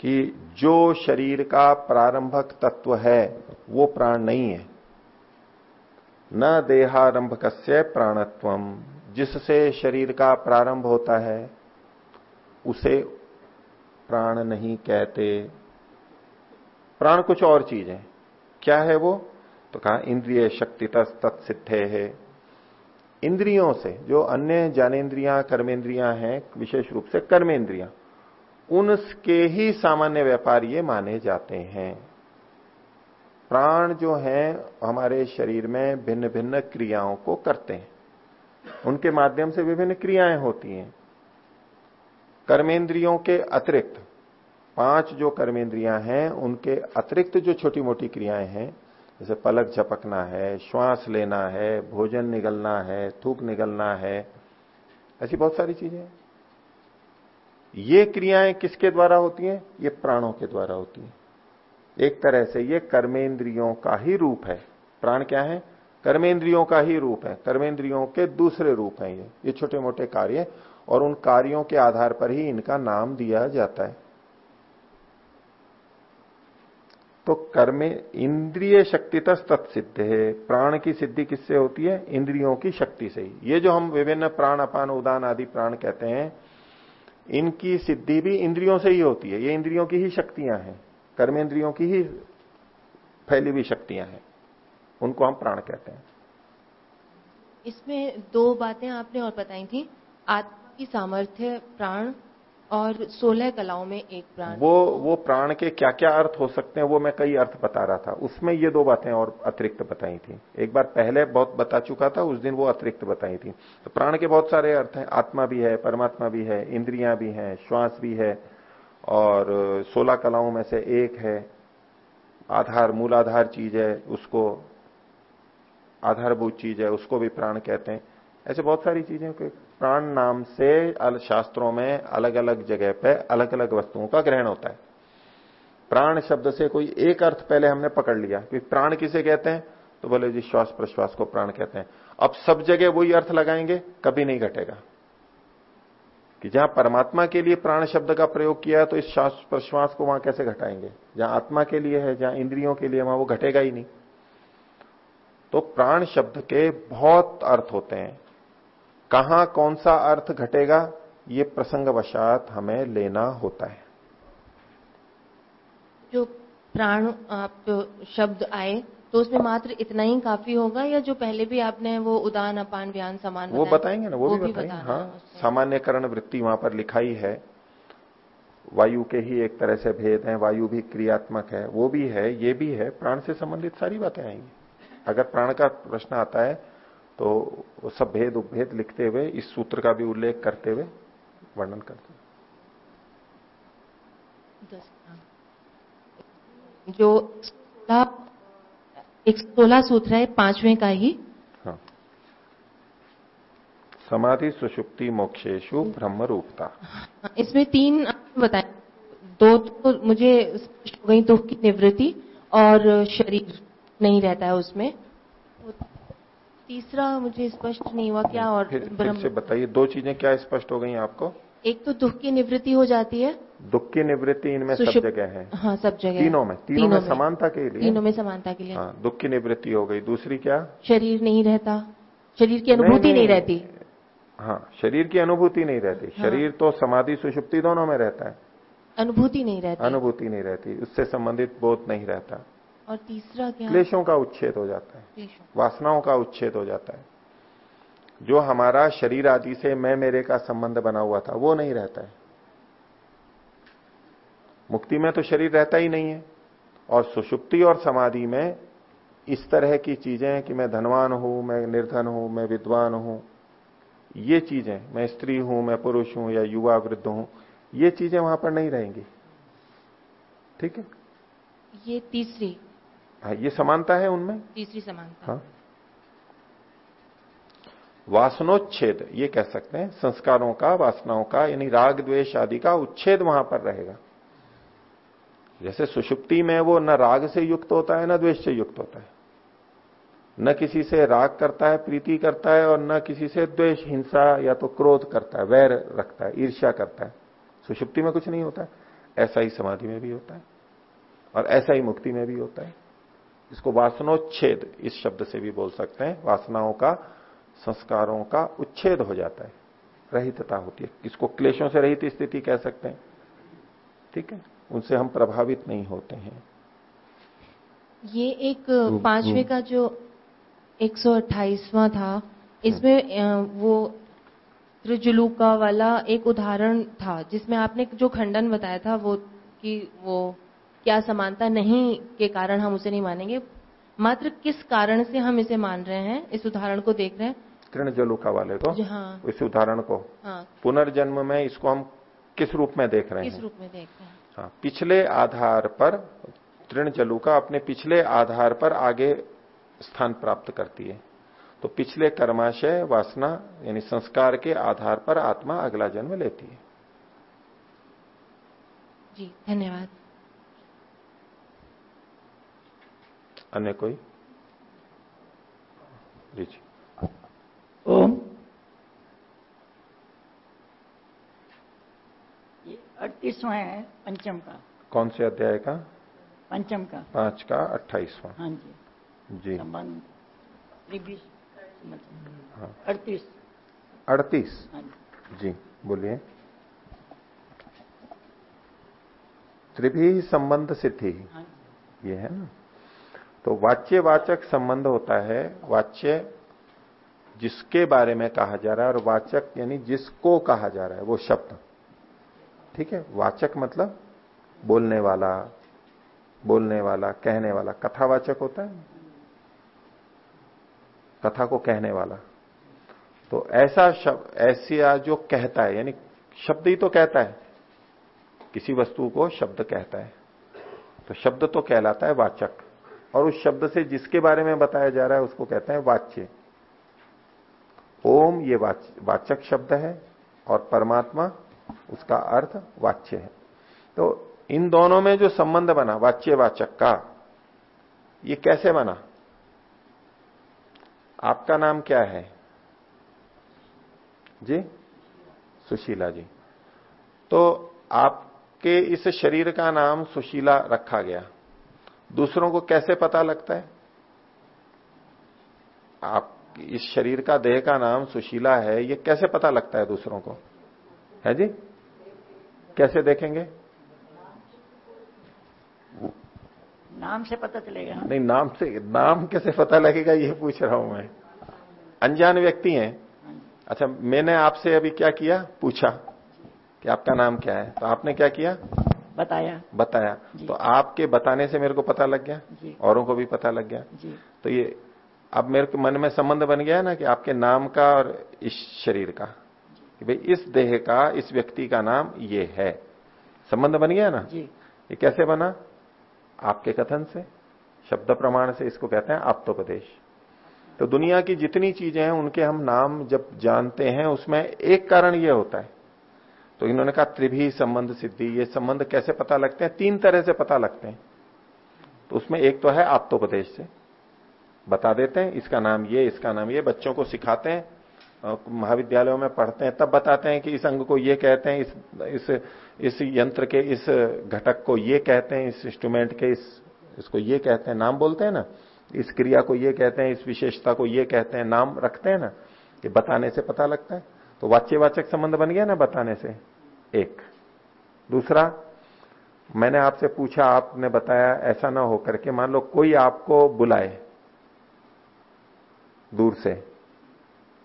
कि जो शरीर का प्रारंभक तत्व है, वो प्राण नहीं है। न देहारंभक प्राणत्वम। जिससे शरीर का प्रारंभ होता है, उसे प्राण नहीं कहते। प्राण कुछ और चीज़ है। क्या है वो? तो कहा, इंद्रिय शक्ति तत्सिद्धे है। इंद्रियों से, जो अन्य ज्ञानेन्द्रियाँ कर्मेंद्रियाँ हैं, विशेष रूप से कर्मेंद्रियाँ उनके ही सामान्य व्यापार ये माने जाते हैं। प्राण जो हैं, हमारे शरीर में भिन्न भिन्न क्रियाओं को करते हैं। उनके माध्यम से विभिन्न क्रियाएँ होती हैं। कर्मेंद्रियों के अतिरिक्त, पाँच जो कर्मेंद्रियाँ हैं, उनके अतिरिक्त जो छोटी मोटी क्रियाएँ हैं, जैसे पलक झपकना है, श्वास लेना है, भोजन निगलना है, थूक निगलना है, ऐसी बहुत सारी चीज़ें। हैं ये क्रियाएँ किसके द्वारा होती हैं? ये प्राणों के द्वारा होती हैं। एक तरह से ये कर्मेंद्रियों का ही रूप है। प्राण क्या है? कर्मेंद्रियों का ही रूप है। कर्मेंद्रियों के दूसरे रूप हैं ये। ये छोटे मोटे कार्य और उन कार्यों के आधार पर ही इनका नाम दिया जाता है। तो कर्मे इंद्रिय शक्ति तत्सिद्ध है प्राण की सिद्धि किससे होती है? इंद्रियों की शक्ति से ही। ये जो हम विभिन्न प्राण, अपान, उदान आदि प्राण कहते हैं, इनकी सिद्धि भी इंद्रियों से ही होती है। ये इंद्रियों की ही शक्तियाँ हैं। कर्मेंद्रियों की ही फैली हुई शक्तियाँ हैं। उनको हम प्राण कहते हैं। इसमें दो बातें आपने और बताई थी। आत्मा की सामर्थ्य प्राण और सोलह कलाओं में एक प्राण। वो वो प्राण के क्या क्या अर्थ हो सकते हैं वो मैं कई अर्थ बता रहा था। उसमें ये दो बातें और अतिरिक्त बताई थी। एक बार पहले बहुत बता चुका था उस दिन वो अतिरिक्त बताई थी। तो प्राण के बहुत सारे अर्थ हैं। आत्मा भी है परमात्मा भी है इंद्रियाँ भी हैं श्वास भी है और सोलह कलाओं में से एक है। आधार मूलाधार चीज़ है उसको आधारभूत चीज़ है, उसको भी प्राण कहते हैं। ऐसे बहुत सारी चीज़ें प्राण नाम से शास्त्रों में अलग अलग जगह पे अलग अलग वस्तुओं का ग्रहण होता है। प्राण शब्द से कोई एक अर्थ पहले हमने पकड़ लिया, कि प्राण किसे कहते हैं? तो बोले जी श्वास प्रश्वास को प्राण कहते हैं। अब सब जगह वही अर्थ लगाएँगे, कभी नहीं घटेगा। कि जहाँ परमात्मा के लिए प्राण शब्द का प्रयोग किया तो इस श्वास प्रश्वास को वहाँ कैसे घटाएँगे? जहाँ आत्मा के लिए है, जहाँ इंद्रियों के लिए वहाँ वो घटेगा ही नहीं। तो प्राण शब्द के बहुत अर्थ होते हैं। कहाँ कौन सा अर्थ घटेगा ये प्रसंगवशात हमें लेना होता है। जो प्राण आप शब्द आए तो उसमें मात्र इतना ही काफ़ी होगा या जो पहले भी आपने वो उदान अपान व्यान समान वो बताएँगे ना वो, वो भी बताएँगे हाँ। सामान्यकरण वृत्ति वहाँ पर लिखाई है। वायु के ही एक तरह से भेद है वायु भी क्रियात्मक है वो भी है ये भी है प्राण से संबंधित सारी बातें आएँगी। अगर प्राण का प्रश्न आता है तो वो सब भेद उपभेद लिखते हुए इस सूत्र का भी उल्लेख करते हुए वर्णन करते जो एक सोलह सूत्र है पाँचवें का ही। हाँ। समाधि सुषुप्ति मोक्षेशु ब्रह्म रूपता। हाँ, इसमें तीन बताए। दो तो मुझे स्पष्ट हो गई दुख की निवृत्ति और शरीर। नहीं रहता है उसमें। तीसरा मुझे स्पष्ट नहीं हुआ क्या और फिर, फिर से बताइए दो चीज़ें क्या स्पष्ट हो गई आपको? एक तो दुख की निवृत्ति हो जाती है। दुख की निवृत्ति इनमें सब जगह है। हाँ सब जगह तीनों में तीनों, तीनों में। समानता के लिए? तीनों में समानता के लिए। हाँ दुख की निवृत्ति हो गई। दूसरी क्या? शरीर नहीं रहता। शरीर की अनुभूति नहीं, नहीं, नहीं रहती। हाँ शरीर की अनुभूति नहीं रहती। हाँ। शरीर तो समाधि सुषुप्ति दोनों में रहता है। अनुभूति नहीं रहती। अनुभूति नहीं रहती। उससे संबंधित बोध नहीं रहता। और तीसरा क्या? क्लेशों का उच्छेद हो जाता है। वासनाओं का उच्छेद हो जाता है। जो हमारा शरीर आदि से मैं मेरे का संबंध बना हुआ था वो नहीं रहता है। मुक्ति में तो शरीर रहता ही नहीं है। और सुषुप्ति और समाधि में इस तरह की चीज़ें कि मैं धनवान हूँ मैं निर्धन हूँ मैं विद्वान हूँ। ये चीज़ें मैं स्त्री हूँ मैं पुरुष हूँ या युवा वृद्ध हूँ ये चीज़ें वहाँ पर नहीं रहेंगी। ठीक है? ये तीसरी हाँ ये समानता है उनमें? तीसरी समानता। हाँ। वासनोच्छेद ये कह सकते हैं संस्कारों का वासनाओं का यानी राग द्वेष आदि का उच्छेद वहाँ पर रहेगा। जैसे सुषुप्ति में वो न राग से युक्त होता है न द्वेष से युक्त होता है। न किसी से राग करता है प्रीति करता है और न किसी से द्वेष हिंसा या तो क्रोध करता है वैर रखता है ईर्ष्या करता है। सुषुप्ति में कुछ नहीं होता है ऐसा ही समाधि में भी होता है और ऐसा ही मुक्ति में भी होता है। इसको वासनोच्छेद इस शब्द से भी बोल सकते हैं। वासनाओं का संस्कारों का उच्छेद हो जाता है। रहितता होती है। इसको क्लेशों से रहित स्थिति कह सकते हैं। ठीक है? उनसे हम प्रभावित नहीं होते हैं। ये एक पांचवे का जो 128वां था इसमें वो त्रिजुलूका वाला एक उदाहरण था जिसमें आपने जो खंडन बताया था वो कि वो क्या समानता नहीं के कारण हम उसे नहीं मानेंगे? मात्र किस कारण से हम इसे मान रहे हैं? इस उदाहरण को देख रहे हैं। तृण जलुका वाले को हाँ। इस उदाहरण को? हाँ। पुनर्जन्म में इसको हम किस रूप में देख रहे हैं? किस रूप में देख रहे हैं? हाँ पिछले आधार पर तृण जलुका अपने पिछले आधार पर आगे स्थान प्राप्त करती है। तो पिछले कर्माशय वासना यानी संस्कार के आधार पर आत्मा अगला जन्म लेती है। जी धन्यवाद। अन्य कोई? जी जी ओम। ये अड़तीसवा है पंचम का। कौन से अध्याय का? पंचम का। पाँच का अट्ठाईसवा। हाँ जी। जी। हाँ। अड़तीस। अड़तीस। हाँ जी। बोलिए। त्रिभी संबंध सिद्धि। हाँ ये है ना? तो वाच्यवाचक संबंध होता है वाच्य जिसके बारे में कहा जा रहा है और वाचक यानी जिसको कहा जा रहा है, वो शब्द। ठीक है? वाचक मतलब बोलने वाला बोलने वाला, कहने वाला। कथावाचक होता है। कथा को कहने वाला। तो ऐसा शब्द ऐसा जो कहता है, यानी शब्द ही तो कहता है। किसी वस्तु को शब्द कहता है। तो शब्द तो कहलाता है वाचक। और उस शब्द से जिसके बारे में बताया जा रहा है उसको कहते हैं वाच्य। ओम ये वाच, वाचक शब्द है और परमात्मा उसका अर्थ वाच्य है। तो इन दोनों में जो संबंध बना वाच्य वाचक का ये कैसे बना? आपका नाम क्या है? जी? सुशीला जी। तो आपके इस शरीर का नाम सुशीला रखा गया। दूसरों को कैसे पता लगता है? आप इस शरीर का देह का नाम सुशीला है ये कैसे पता लगता है दूसरों को? है जी? कैसे देखेंगे? नाम से पता चलेगा नहीं नाम से नाम कैसे पता लगेगा ये पूछ रहा हूँ मैं। अनजान व्यक्ति हैं। अच्छा मैंने आपसे अभी क्या किया? पूछा कि आपका नाम क्या है? तो आपने क्या किया? बताया। बताया। तो आपके बताने से मेरे को पता लग गया। औरों को भी पता लग गया। तो ये अब मेरे को मन में संबंध बन गया ना कि आपके नाम का और इस शरीर का। कि भाई इस देह का इस व्यक्ति का नाम ये है। संबंध बन गया ना? ये कैसे बना? आपके कथन से शब्द प्रमाण से इसको कहते हैं आप्तोपदेश। तो दुनिया की जितनी चीज़ें हैं उनके हम नाम जब जानते हैं उसमें एक कारण यह होता है। तो इन्होंने कहा, त्रिभी संबंध सिद्धि, ये संबंध कैसे पता लगते हैं? तीन तरह से पता लगते हैं। तो उसमें एक तो है आप्तोपदेश से। बता देते हैं, इसका नाम ये, इसका नाम ये, बच्चों को सिखाते हैं महाविद्यालयों में पढ़ते हैं, तब बताते हैं कि इस अंग को ये कहते हैं, इस इस इस यंत्र के, इस घटक को ये कहते हैं, इस इंस्ट्रूमेंट के, इस, इसको ये कहते हैं, नाम बोलते हैं ना? इस क्रिया को ये कहते हैं, इस विशेषता को ये कहते हैं, नाम रखते हैं ना? ये बताने से पता लगता है। तो वाच्यवाचक संबंध बन गया ना बताने से? एक। दूसरा, मैंने आपसे पूछा, आपने बताया ऐसा ना हो करके मान लो कोई आपको बुलाए दूर से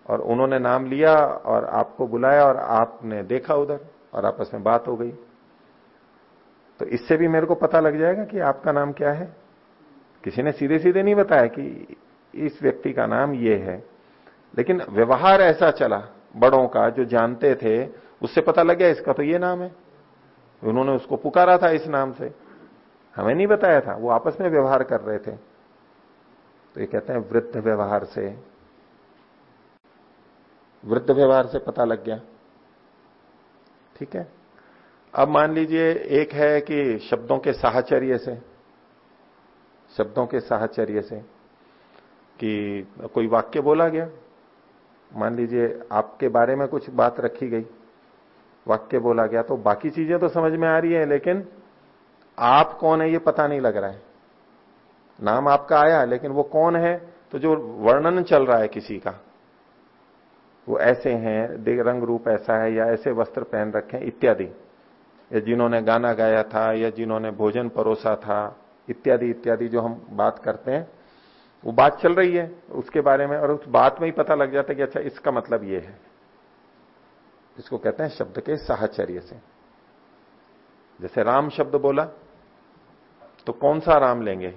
और उन्होंने नाम लिया और आपको बुलाया और आपने देखा उधर और आपस में बात हो गई। तो इससे भी मेरे को पता लग जाएगा कि आपका नाम क्या है। किसी ने सीधे सीधे नहीं बताया कि इस व्यक्ति का नाम ये है। लेकिन व्यवहार ऐसा चला बड़ों का जो जानते थे उससे पता लग गया इसका तो ये नाम है। उन्होंने उसको पुकारा था इस नाम से। हमें नहीं बताया था, वो आपस में व्यवहार कर रहे थे। तो ये कहते हैं वृद्ध व्यवहार से। वृद्ध व्यवहार से पता लग गया। ठीक है? अब मान लीजिए एक है कि शब्दों के साहचर्य से, शब्दों के साहचर्य से कि कोई वाक्य बोला गया। मान लीजिए आपके बारे में कुछ बात रखी गई। वाक्य बोला गया तो बाकी चीज़ें तो समझ में आ रही है, लेकिन आप कौन है ये पता नहीं लग रहा है। नाम आपका आया, लेकिन वो कौन है? तो जो वर्णन चल रहा है किसी का, वो ऐसे हैं रंग रूप ऐसा है या ऐसे वस्त्र पहन रखे हैं, इत्यादि। या जिन्होंने गाना गाया था, या जिन्होंने भोजन परोसा था, इत्यादि इत्यादि जो हम बात करते हैं, वो बात चल रही है उसके बारे में, और उस बात में ही पता लग जाता है कि अच्छा इसका मतलब ये है। इसको कहते हैं शब्द के साहचर्य से। जैसे राम शब्द बोला तो कौन सा राम लेंगे?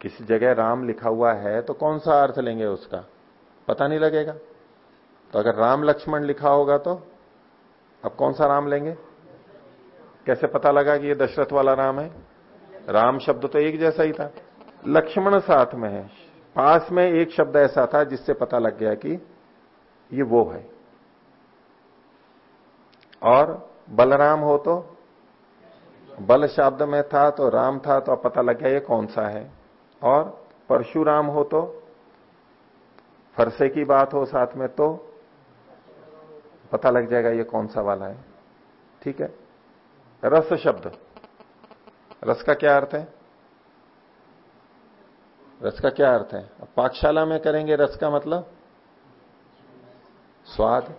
किसी जगह राम लिखा हुआ है तो कौन सा अर्थ लेंगे उसका? पता नहीं लगेगा। तो अगर राम लक्ष्मण लिखा होगा तो अब कौन सा राम लेंगे? कैसे पता लगा कि ये दशरथ वाला राम है? राम शब्द तो एक जैसा ही था। लक्ष्मण साथ में है। पास में एक शब्द ऐसा था जिससे पता लग गया कि ये वो है। और बलराम हो तो बल शब्द में था तो राम था तो अब पता लग गया ये कौन सा है। और परशुराम हो तो फरसे की बात हो साथ में तो पता लग जाएगा ये कौन सा वाला है। ठीक है? रस शब्द। रस का क्या अर्थ है? रस का क्या अर्थ है? पाकशाला में करेंगे रस का मतलब? स्वाद,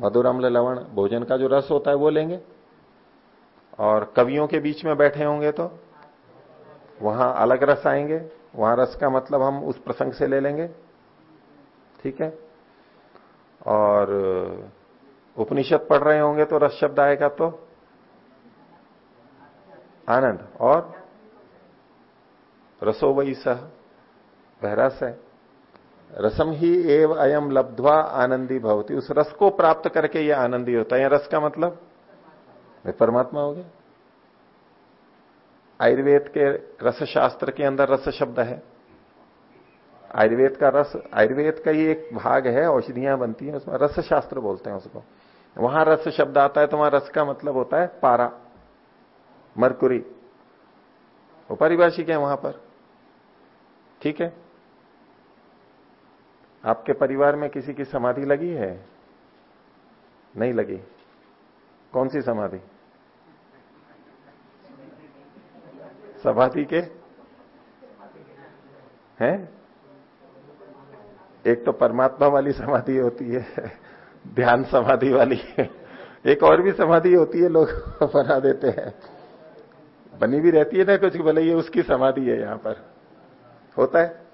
मधुर अम्ल, लवण, भोजन का जो रस होता है वो लेंगे। और कवियों के बीच में बैठे होंगे तो वहाँ अलग रस आएँगे, वहाँ रस का मतलब हम उस प्रसंग से ले लेंगे। ठीक है? और उपनिषद पढ़ रहे होंगे तो रस शब्द आएगा तो आनंद। और रसो वही सह, वह रस है। रसम ही एव अयम लब्धवा आनंदी भवती। उस रस को प्राप्त करके यह आनंदी होता है। रस का मतलब? वे परमात्मा हो गया। आयुर्वेद के रस शास्त्र के अंदर रस शब्द है। आयुर्वेद का रस, आयुर्वेद का ही एक भाग है, औषधियाँ बनती हैं, उसमें रस शास्त्र बोलते हैं उसको। वहाँ रस शब्द आता है तो वहाँ रस का मतलब होता है पारा, मरकुरी। वो पारिभाषिक है वहाँ पर। ठीक है? आपके परिवार में किसी की समाधि लगी है? नहीं लगी। कौन सी समाधि? समाधि के? हैं? एक तो परमात्मा वाली समाधि होती है, ध्यान समाधि वाली एक और भी समाधि होती है, लोग बना देते हैं। बनी भी रहती है ना कुछ बोले ये उसकी समाधि है यहाँ पर। होता है?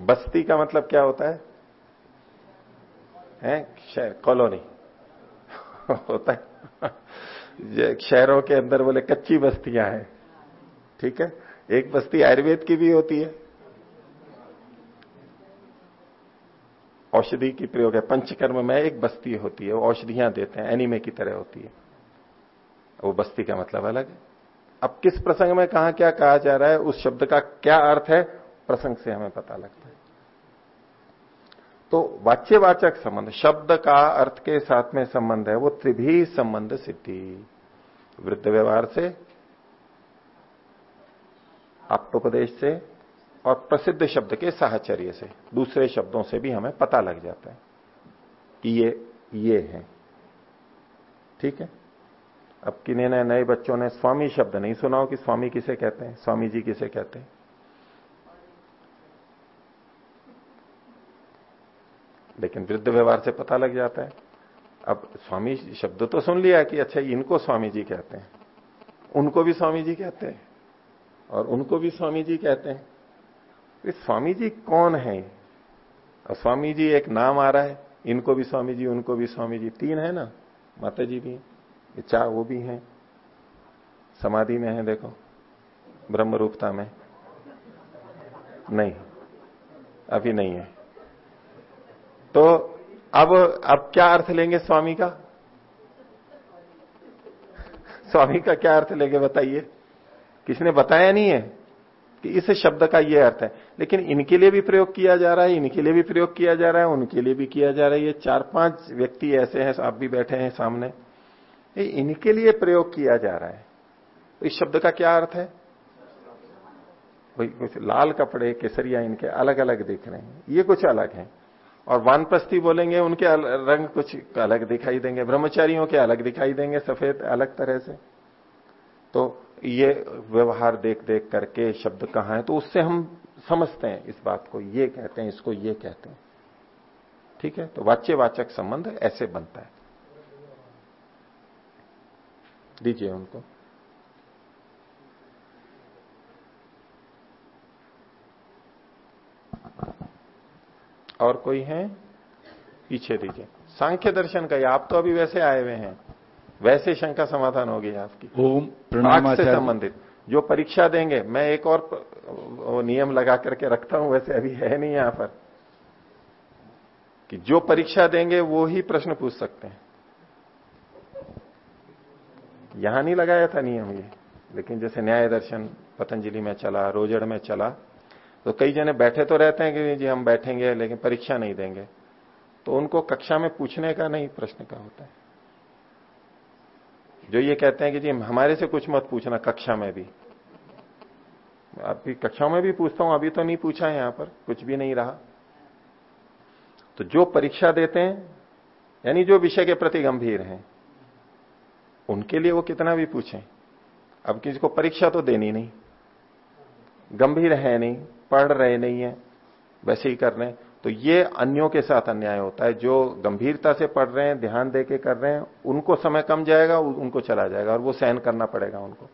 बस्ती का मतलब क्या होता है? हैं? शहर, कॉलोनी। [laughs] होता है। शहरों के अंदर बोले कच्ची बस्तियाँ हैं। ठीक है? एक बस्ती आयुर्वेद की भी होती है। औषधि की प्रयोग है। पंचकर्म में एक बस्ती होती है, वो औषधियाँ देते हैं, एनिमे की तरह होती है। वो बस्ती का मतलब अलग है। अब किस प्रसंग में कहा क्या कहा जा रहा है? उस शब्द का क्या अर्थ है? प्रसंग से हमें पता लगता है। तो वाच्यवाचक संबंध, शब्द का अर्थ के साथ में संबंध है, वो त्रिभी संबंध सिद्धि। वृद्ध व्यवहार से, आत्मोपदेश से और प्रसिद्ध शब्द के साहचर्य से, दूसरे शब्दों से भी हमें पता लग जाता है कि ये ये है। ठीक है? अब किन्हीं नए बच्चों ने स्वामी शब्द नहीं सुना हो कि स्वामी किसे कहते हैं? स्वामी जी किसे कहते हैं? लेकिन वृद्ध व्यवहार से पता लग जाता है। अब स्वामी शब्द तो सुन लिया कि अच्छा इनको स्वामी जी कहते हैं, उनको भी स्वामी जी कहते हैं और उनको भी स्वामी जी कहते हैं। तो स्वामी जी कौन है? स्वामी जी एक नाम आ रहा है, इनको भी स्वामी जी उनको भी स्वामी जी तीन है ना? माता जी भी चार, वो भी हैं। समाधि में है, देखो। ब्रह्म रूपता में। नहीं, अभी नहीं है। तो अब अब क्या अर्थ लेंगे स्वामी का? स्वामी का क्या अर्थ लेंगे बताइए? किसने बताया नहीं है कि इस शब्द का यह अर्थ है। लेकिन इनके लिए भी प्रयोग किया जा रहा है, इनके लिए भी प्रयोग किया जा रहा है, उनके लिए भी किया जा रहा है। ये चार पाँच व्यक्ति ऐसे हैं, आप भी बैठे हैं सामने। ये इनके लिए प्रयोग किया जा रहा है। तो इस शब्द का क्या अर्थ है? वही कुछ लाल कपड़े, केसरिया इनके अलग अलग दिख रहे हैं। ये कुछ अलग है। और वानप्रस्थी बोलेंगे, उनके रंग कुछ अलग दिखाई देंगे, ब्रह्मचारियों के अलग दिखाई देंगे, सफ़ेद अलग तरह से। तो ये व्यवहार देख देख करके शब्द कहा है तो उससे हम समझते हैं इस बात को, ये कहते हैं, इसको ये कहते हैं। ठीक है? तो वाच्यवाचक संबंध ऐसे बनता है। दीजिए उनको। और कोई है? पीछे दीजिए। सांख्य दर्शन का आप तो अभी वैसे आए हुए हैं। वैसे शंका समाधान होगी आपकी। ओम प्रणाम से संबंधित। जो परीक्षा देंगे मैं एक और नियम लगा करके रखता हूँ वैसे अभी है नहीं यहाँ पर। कि जो परीक्षा देंगे वो ही प्रश्न पूछ सकते हैं। यहाँ नहीं लगाया था नियम ये। लेकिन जैसे न्याय दर्शन पतंजलि में चला रोजड़ में चला तो कई जने बैठे तो रहते हैं कि जी, हम बैठेंगे, लेकिन परीक्षा नहीं देंगे। तो उनको कक्षा में पूछने का नहीं प्रश्न का होता है। जो ये कहते हैं कि जी, हमारे से कुछ मत पूछना कक्षा में भी। अभी कक्षा में भी पूछता हूँ, अभी तो नहीं पूछा है यहाँ पर, कुछ भी नहीं रहा। तो जो परीक्षा देते हैं, यानी जो विषय के प्रति गंभीर हैं, उनके लिए वो कितना भी पूछें। अब किसी को परीक्षा तो देनी नहीं। गंभीर है नहीं। पढ़ रहे नहीं है, वैसे ही कर रहे हैं। तो ये अन्यों के साथ अन्याय होता है। जो गंभीरता से पढ़ रहे हैं, ध्यान देके कर रहे हैं, उनको समय कम जाएगा उनको चला जाएगा और वो सहन करना पड़ेगा उनको।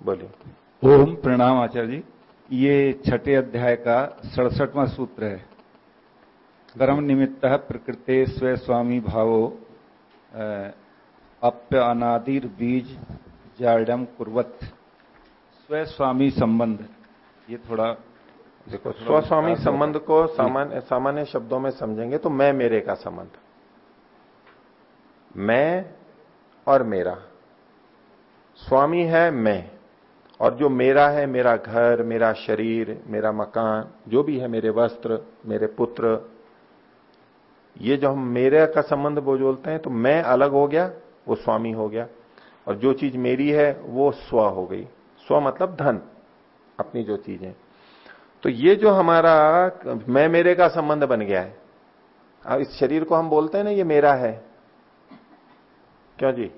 बोलिए। ओम प्रणाम आचार्य जी। ये छठे अध्याय का सड़सठवां सूत्र है। कर्म निमित्त प्रकृति स्व स्वामी भावो अप्य अनादिर बीज जाडम कुर्वत। स्व स्वामी संबंध। ये थोड़ा देखो स्वस्वामी संबंध को सामान्य सामान्य शब्दों में समझेंगे तो मैं मेरे का संबंध। मैं और मेरा। स्वामी है मैं। और जो मेरा है मेरा घर मेरा शरीर मेरा मकान जो भी है मेरे वस्त्र मेरे पुत्र ये जो हम मेरे का संबंध बोलते हैं तो मैं अलग हो गया वो स्वामी हो गया। और जो चीज़ मेरी है वो स्व हो गई। स्व मतलब धन अपनी जो चीज़ें। तो ये जो हमारा मैं मेरे का संबंध बन गया है। अब इस शरीर को हम बोलते हैं ना ये मेरा है। क्यों जी?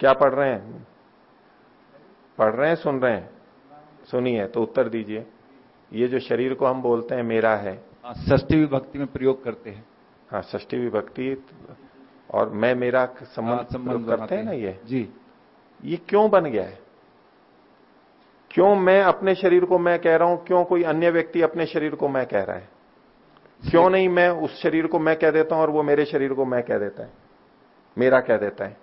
क्या पढ़ रहे हैं? पढ़ रहे हैं सुन रहे हैं? सुनिए तो उत्तर दीजिए। ये जो शरीर को हम बोलते हैं मेरा है। हाँ, ष्टी विभक्ति में प्रयोग करते हैं। हाँ ष्टी विभक्ति और मैं मेरा संबंध हाँ, संबंध करते हैं ना ये? जी। ये क्यों बन गया है? क्यों मैं अपने शरीर को मैं कह रहा हूँ? क्यों कोई अन्य व्यक्ति अपने शरीर को मैं कह रहा है? क्यों नहीं मैं उस शरीर को मैं कह देता हूँ और वो मेरे शरीर को मैं कह देता है? मेरा कह देता है।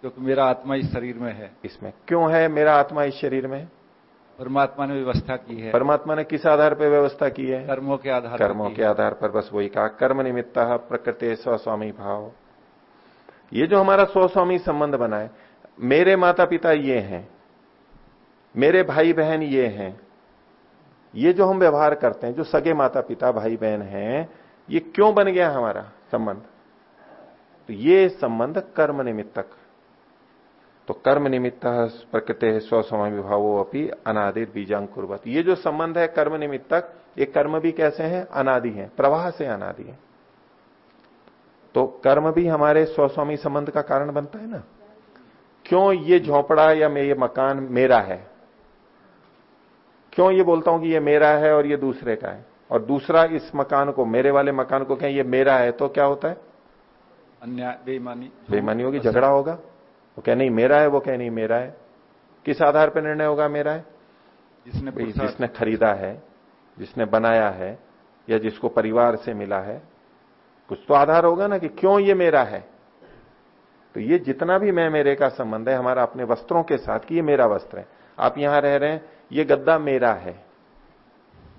क्योंकि मेरा आत्मा इस शरीर में है। इसमें क्यों है मेरा आत्मा इस शरीर में? परमात्मा ने व्यवस्था की है। परमात्मा ने किस आधार पर व्यवस्था की है? कर्मों के आधार कर्मों के आधार पर बस वही कहा कर्म निमित्ता प्रकृति स्वस्वामी भाव। ये जो हमारा स्वस्वामी संबंध बना है, मेरे माता पिता ये हैं, मेरे भाई बहन ये हैं, ये जो हम व्यवहार करते हैं, जो सगे माता पिता भाई बहन हैं, ये क्यों बन गया हमारा संबंध? तो ये संबंध कर्म निमित्तक। तो कर्म निमित्त प्रकृति स्वसमय विभावो अपनी अनादिर बीजांकुर्वत ये जो संबंध है कर्म निमित्तक, ये कर्म भी कैसे हैं? अनादि हैं, प्रवाह से अनादि है। तो कर्म भी हमारे स्वस्वामी संबंध का कारण बनता है ना? क्यों ये झोपड़ा या ये मकान मेरा है? क्यों ये बोलता हूँ कि ये मेरा है और ये दूसरे का है? और दूसरा इस मकान को मेरे वाले मकान को कहें ये मेरा है तो क्या होता है? अन्याय बेईमानी। बेईमानी होगी झगड़ा होगा। वो कह नहीं मेरा है वो कह नहीं मेरा है। किस आधार पर निर्णय होगा मेरा है? जिसने जिसने खरीदा है जिसने बनाया है या जिसको परिवार से मिला है कुछ तो आधार होगा ना कि क्यों ये मेरा है? तो ये जितना भी मैं मेरे का संबंध है हमारा अपने वस्त्रों के साथ कि ये मेरा वस्त्र है। आप यहाँ रह रहे हैं ये गद्दा मेरा है।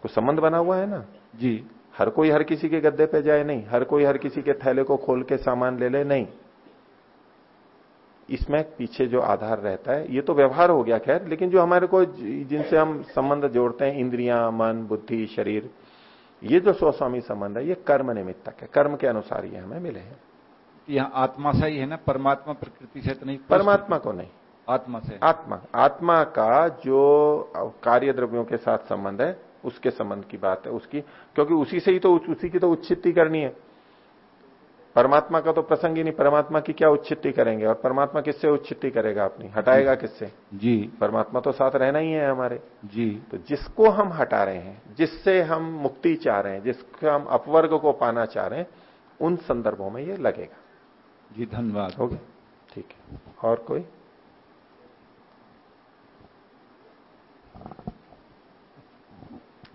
कुछ संबंध बना हुआ है ना? जी। हर कोई हर किसी के गद्दे पे जाए नहीं। हर कोई हर किसी के थैले को खोल के सामान ले ले नहीं। इसमें पीछे जो आधार रहता है ये तो व्यवहार हो गया खैर। लेकिन जो हमारे को जिनसे हम संबंध जोड़ते हैं इंद्रियाँ मन बुद्धि शरीर ये जो स्वस्वामी संबंध है ये कर्म निमित्तक है। कर्म के अनुसार ये हमें मिले हैं। यह आत्मा से ही है ना परमात्मा प्रकृति से तो नहीं परमात्मा को नहीं। आत्मा से। आत्मा आत्मा का जो कार्य द्रव्यों के साथ संबंध है उसके संबंध की बात है उसकी क्योंकि उसी से ही तो उसी की तो उच्छित्ती करनी है। परमात्मा का तो प्रसंग ही नहीं परमात्मा की क्या उच्छित्ति करेंगे और परमात्मा किससे उच्छित्ति करेगा अपनी? हटाएगा किससे? जी। परमात्मा तो साथ रहना ही है हमारे। जी। तो जिसको हम हटा रहे हैं जिससे हम मुक्ति चाह रहे हैं जिसको हम अपवर्ग को पाना चाह रहे हैं उन संदर्भों में ये लगेगा। जी धन्यवाद। हो गया ठीक है। और कोई?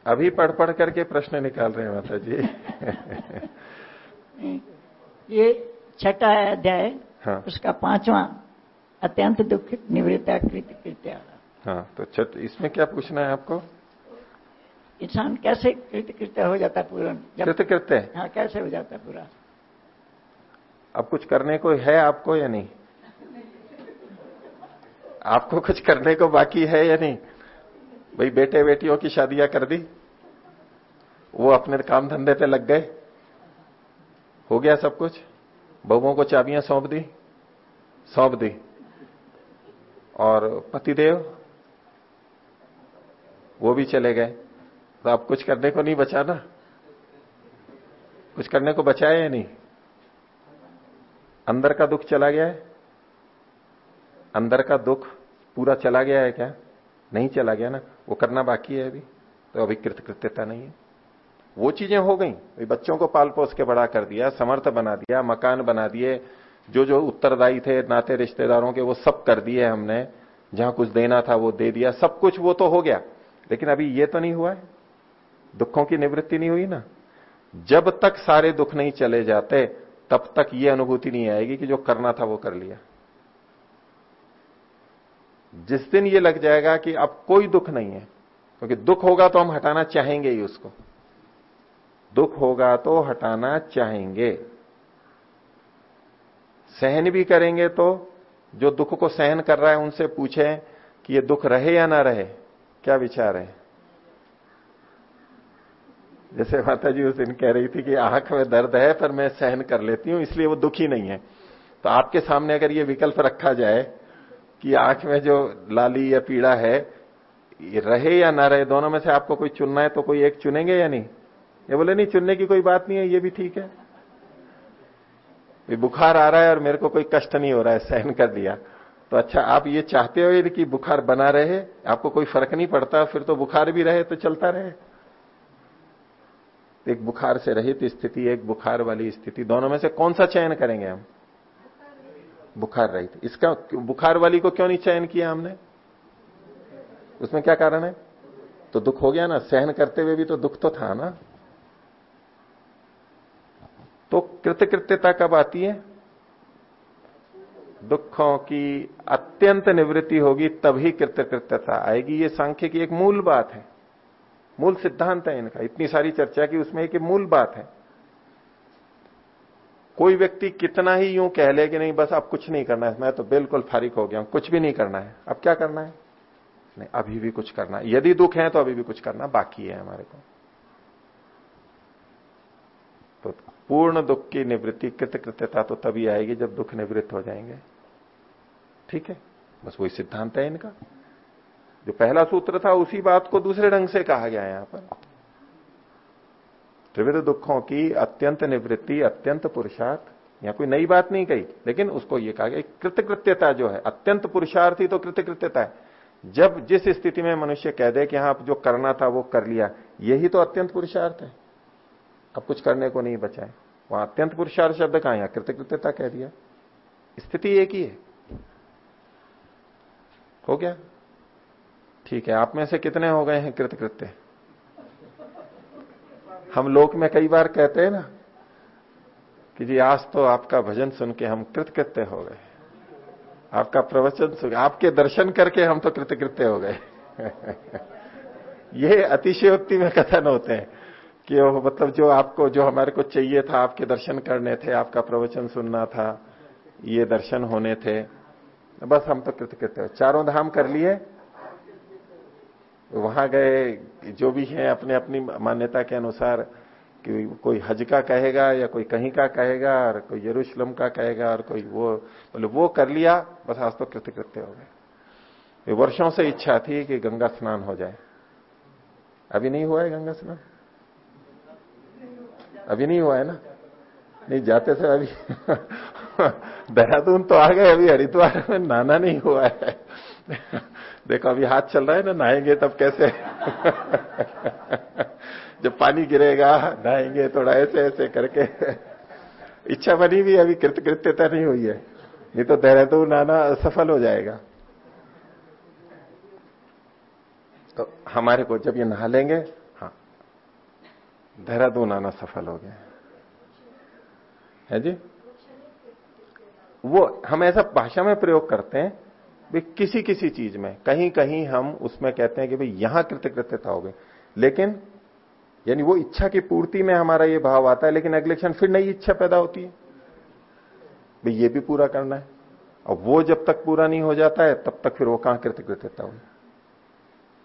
अभी पढ़ पढ़ करके प्रश्न निकाल रहे हैं माता जी [laughs] ये छठा अध्याय हाँ। उसका पांचवा अत्यंत दुख निवृत्ता कृत कृत्या हाँ तो छठ इसमें क्या पूछना है आपको? इंसान कैसे कृत कृत्य हो जाता पूरा? कृत कृत्य हाँ कैसे हो जाता पूरा? अब कुछ करने को है आपको या नहीं? आपको कुछ करने को बाकी है या नहीं? भाई बेटे बेटियों की शादियाँ कर दी वो अपने काम धंधे पे लग गए। हो गया सब कुछ? बहुओं को चाबियाँ सौंप दी? सौंप दी। और पतिदेव? वो भी चले गए। तो अब कुछ करने को नहीं बचा ना? कुछ करने को बचाया या नहीं? अंदर का दुख चला गया है? अंदर का दुख पूरा चला गया है क्या? नहीं चला गया ना? वो करना बाकी है अभी। तो अभी कृतकृत्यता नहीं है। वो चीज़ें हो गई। बच्चों को पाल पोस के बड़ा कर दिया, समर्थ बना दिया, मकान बना दिए जो जो उत्तरदायी थे, नाते, रिश्तेदारों के, वो सब कर दिए हमने। जहाँ कुछ देना था वो दे दिया। सब कुछ वो तो हो गया। लेकिन अभी ये तो नहीं हुआ है। दुखों की निवृत्ति नहीं हुई ना। जब तक सारे दुख नहीं चले जाते, तब तक ये अनुभूति नहीं आएगी कि जो करना था वो कर लिया। जिस दिन ये लग जाएगा कि अब कोई दुख नहीं है, क्योंकि दुख होगा तो हम हटाना चाहेंगे ही उसको। दुख होगा तो हटाना चाहेंगे। सहन भी करेंगे तो जो दुख को सहन कर रहा है उनसे पूछे कि ये दुख रहे या ना रहे, क्या विचार है? जैसे माता जी उस दिन कह रही थी कि आँख में दर्द है पर मैं सहन कर लेती हूँ, इसलिए वो दुखी नहीं है। तो आपके सामने अगर ये विकल्प रखा जाए कि आँख में जो लाली या पीड़ा है रहे या ना रहे, दोनों में से आपको कोई चुनना है तो कोई एक चुनेंगे या नहीं? ये बोले, नहीं, चुनने की कोई बात नहीं है, ये भी ठीक है। बुखार आ रहा है और मेरे को कोई कष्ट नहीं हो रहा है, सहन कर दिया तो अच्छा आप ये चाहते हो कि बुखार बना रहे, आपको कोई फ़र्क नहीं पड़ता, फिर तो बुखार भी रहे तो चलता रहे। एक बुखार से रहित स्थिति, एक बुखार वाली स्थिति, दोनों में से कौन सा चयन करेंगे हम? बुखार रहित। इसका बुखार वाली को क्यों नहीं चयन किया हमने? उसमें क्या कारण है? तो दुख हो गया ना, सहन करते हुए भी तो दुख तो था ना। तो कृतकृत्यता कब आती है? दुखों की अत्यंत निवृत्ति होगी, तभी कृतकृत्यता आएगी। ये सांख्य की एक मूल बात है। मूल सिद्धांत है इनका। इतनी सारी चर्चा की उसमें एक मूल बात है। कोई व्यक्ति कितना ही यूँ कह ले कि नहीं, बस अब कुछ नहीं करना है। मैं तो बिल्कुल फारिक हो गया हूँ, कुछ भी नहीं करना है। अब क्या करना है? नहीं, अभी भी कुछ करना है। यदि दुख है तो अभी भी कुछ करना बाकी है हमारे को। तो पूर्ण दुख की निवृत्ति कृतकृत्यता तो तभी आएगी जब दुख निवृत्त हो जाएँगे। ठीक है? बस वही सिद्धांत है इनका। जो पहला सूत्र था, उसी बात को दूसरे ढंग से कहा गया यहाँ पर। त्रिविध दुखों की अत्यंत निवृत्ति, अत्यंत पुरुषार्थ। यहाँ कोई नई बात नहीं कही, लेकिन उसको यह कहा गया कृतकृत्यता जो है, अत्यंत पुरुषार्थी तो कृतकृत्यता है। जब जिस स्थिति में मनुष्य कह दे कि हाँ जो करना था वो कर लिया, यही तो अत्यंत पुरुषार्थ है। अब कुछ करने को नहीं बचा है। वहाँ अत्यंत पुरुषार्थ शब्द कहा यहाँ कृतकृत्यता कह दिया। स्थिति एक ही है। हो गया? ठीक है, आप में से कितने हो गए हैं कृतकृत्य? हम लोक में कई बार कहते हैं ना कि जी, आज तो आपका भजन सुन के हम कृतकृत्य हो गए। आपका प्रवचन सुन, आपके दर्शन करके हम तो कृतकृत्य हो गए। [laughs] ये अतिशयोक्ति में कथन होते हैं। कि वो मतलब जो आपको, जो हमारे को चाहिए था, आपके दर्शन करने थे, आपका प्रवचन सुनना था, ये दर्शन होने थे। बस हम तो कृतकृत्य चारों धाम कर लिए। वहाँ गए, जो भी हैं अपने अपनी मान्यता के अनुसार कि कोई हज का कहेगा या कोई कहीं का कहेगा, और कोई यरूशलम का कहेगा, और कोई वो बोले वो कर लिया, बस आज तो कृतकृत्य हो गए। वर्षों से इच्छा थी कि गंगा स्नान हो जाए। अभी नहीं हुआ है गंगा स्नान? अभी नहीं हुआ है ना? नहीं, जाते थे अभी [laughs] देहरादून तो आ गए अभी, हरिद्वार में नाना नहीं हुआ है। देखो, अभी हाथ चल रहा है ना, नहाएँगे तब कैसे? [laughs] जब पानी गिरेगा, नहाएँगे थोड़ा ऐसे ऐसे करके। इच्छा बनी भी, अभी कृतकृत्यता नहीं हुई है। नहीं तो देहरादून आना सफल हो जाएगा। तो हमारे को जब ये नहा लेंगे देहरादून आना सफल हो गया। है जी? वो, हम ऐसा भाषा में प्रयोग करते हैं भी किसी किसी चीज़ में कहीं कहीं हम उसमें कहते हैं कि भाई यहाँ कृतकृत्यता हो गई। लेकिन, यानी वो इच्छा की पूर्ति में हमारा ये भाव आता है, लेकिन अगले क्षण फिर नई इच्छा पैदा होती है। भाई ये भी पूरा करना है। और वो जब तक पूरा नहीं हो जाता है, तब तक फिर वो कहाँ कृतकृत्यता हुई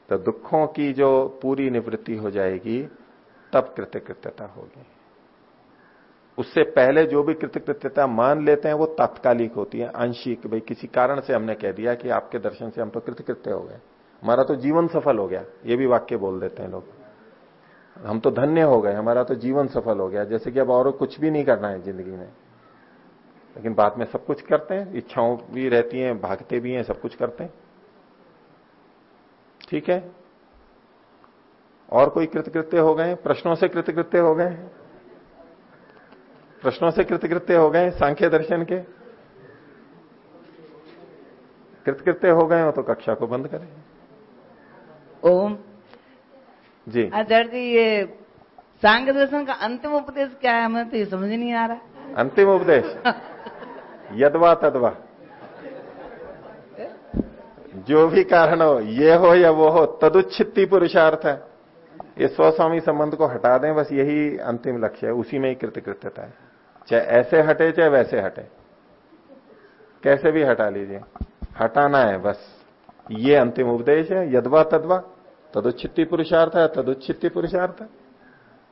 तो दुखों की जो पूरी निवृत्ति हो जाएगी तब कृतकृत्यता होगी। उससे पहले जो भी कृतकृत्यता मान लेते हैं, वो तात्कालिक होती है, आंशिक। भाई, किसी कारण से हमने कह दिया कि आपके दर्शन से हम तो कृतकृत्य हो गए। हमारा तो जीवन सफल हो गया, ये भी वाक्य बोल देते हैं लोग। हम तो धन्य हो गए, हमारा तो जीवन सफल हो गया। जैसे कि अब और कुछ भी नहीं करना है ज़िंदगी में। लेकिन बाद में सब कुछ करते हैं, इच्छाओं भी रहती हैं, भागते भी हैं, सब कुछ करते हैं। ठीक है? और कोई कृतकृत्य हो गए? प्रश्नों से कृतकृत्य हो गए? प्रश्नों से कृतकृत्य हो गए सांख्य दर्शन के? कृतकृत्य हो गए हो तो कक्षा को बंद करें। ओम। जी। आचार्य जी ये सांख्य दर्शन का अंतिम उपदेश क्या है? हमें तो ये समझ नहीं आ रहा। अंतिम उपदेश? [laughs] यदवा तदवा। जो भी कारण हो ये हो या वो हो तदुच्छित्ती पुरुषार्थ है। ये स्वस्वामी संबंध को हटा दें बस यही अंतिम लक्ष्य है उसी में ही कृतकृत्यता है। चाहे ऐसे हटे चाहे वैसे हटे। कैसे भी हटा लीजिए। हटाना है बस। ये अंतिम उपदेश है यदवा तदवा तदुच्छित्ति पुरुषार्थ है तदुच्छित्ति पुरुषार्थ।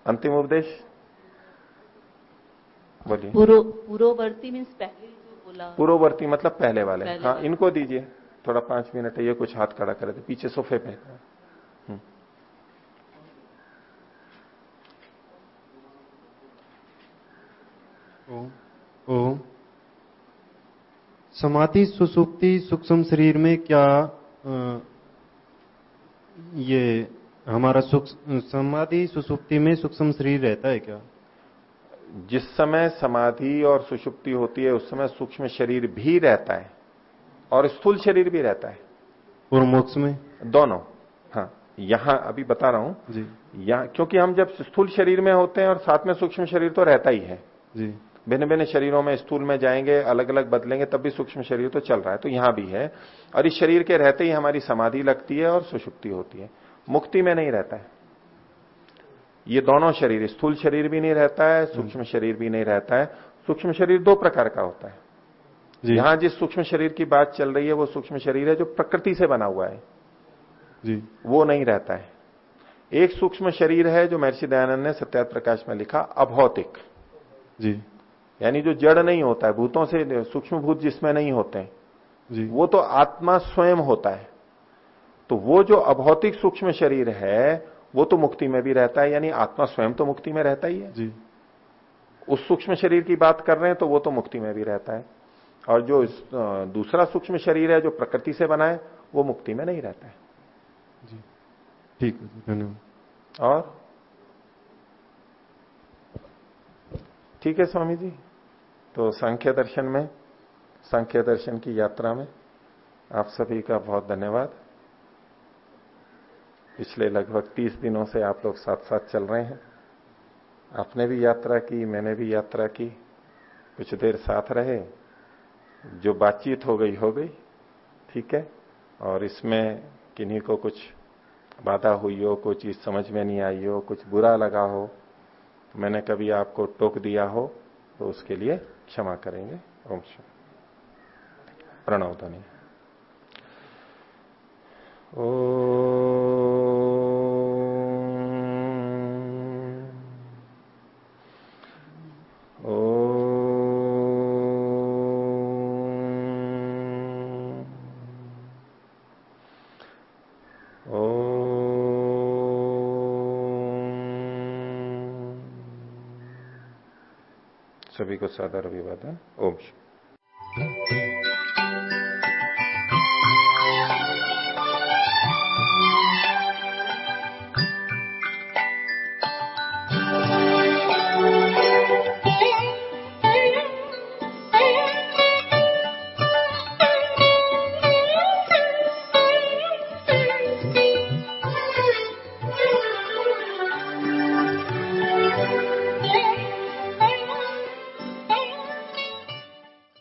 अंतिम उपदेश। बोलिए। पूर्ववर्ती मीन्स पहले जो बोला। पूर्ववर्ती मतलब पहले वाले। पहले हाँ। इनको दीजिए। थोड़ा पाँच मिनट है ये कुछ हाथ खड़ा करे थे पीछे सोफे पे। ओ, समाधि सुसुप्ति सूक्ष्म शरीर में क्या आ, ये हमारा समाधि सुसुप्ति में सूक्ष्म शरीर रहता है क्या? जिस समय समाधि और सुषुप्ति होती है उस समय सूक्ष्म शरीर भी रहता है और स्थूल शरीर भी रहता है। और मोक्ष में? दोनों। हाँ यहाँ अभी बता रहा हूँ। जी। यहाँ क्योंकि हम जब स्थूल शरीर में होते हैं और साथ में सूक्ष्म शरीर तो रहता ही है। जी। भिन्न भिन्न शरीरों में स्थूल में जाएँगे अलग अलग बदलेंगे तब भी सूक्ष्म शरीर तो चल रहा है तो यहाँ भी है। और इस शरीर के रहते ही हमारी समाधि लगती है और सुषुप्ति होती है। मुक्ति में नहीं रहता है। ये दोनों शरीर स्थूल शरीर भी नहीं रहता है सूक्ष्म शरीर भी नहीं रहता है। सूक्ष्म शरीर दो प्रकार का होता है। यहाँ जिस सूक्ष्म शरीर की बात चल रही है वो सूक्ष्म शरीर है जो प्रकृति से बना हुआ है। जी। वो नहीं रहता है। एक सूक्ष्म शरीर है जो महर्षि दयानंद ने सत्या प्रकाश में लिखा अभौतिक। जी। यानी जो जड़ नहीं होता है भूतों से सूक्ष्म भूत जिसमें नहीं होते हैं जी। वो तो आत्मा स्वयं होता है। तो वो जो अभौतिक सूक्ष्म शरीर है वो तो मुक्ति में भी रहता है यानी आत्मा स्वयं तो मुक्ति में रहता ही है। जी। उस सूक्ष्म शरीर की बात कर रहे हैं तो वो तो मुक्ति में भी रहता है। और जो दूसरा सूक्ष्म शरीर है जो प्रकृति से बना है वो मुक्ति में नहीं रहता है। जी। ठीक है धन्यवाद। और? ठीक है स्वामी जी? तो संख्य दर्शन में, संख्य दर्शन की यात्रा में आप सभी का बहुत धन्यवाद। पिछले लगभग तीस दिनों से आप लोग साथ साथ चल रहे हैं। आपने भी यात्रा की, मैंने भी यात्रा की। कुछ देर साथ रहे, जो बातचीत हो गई हो गई, ठीक है? और इसमें किन्हीं को कुछ बाधा हुई हो, कोई चीज़ समझ में नहीं आई हो, कुछ बुरा लगा हो तो मैंने कभी आपको टोक दिया हो तो उसके लिए क्षमा करेंगे। ओम प्रणव ध्वनि। ओ को सादर अभिवादन। ओम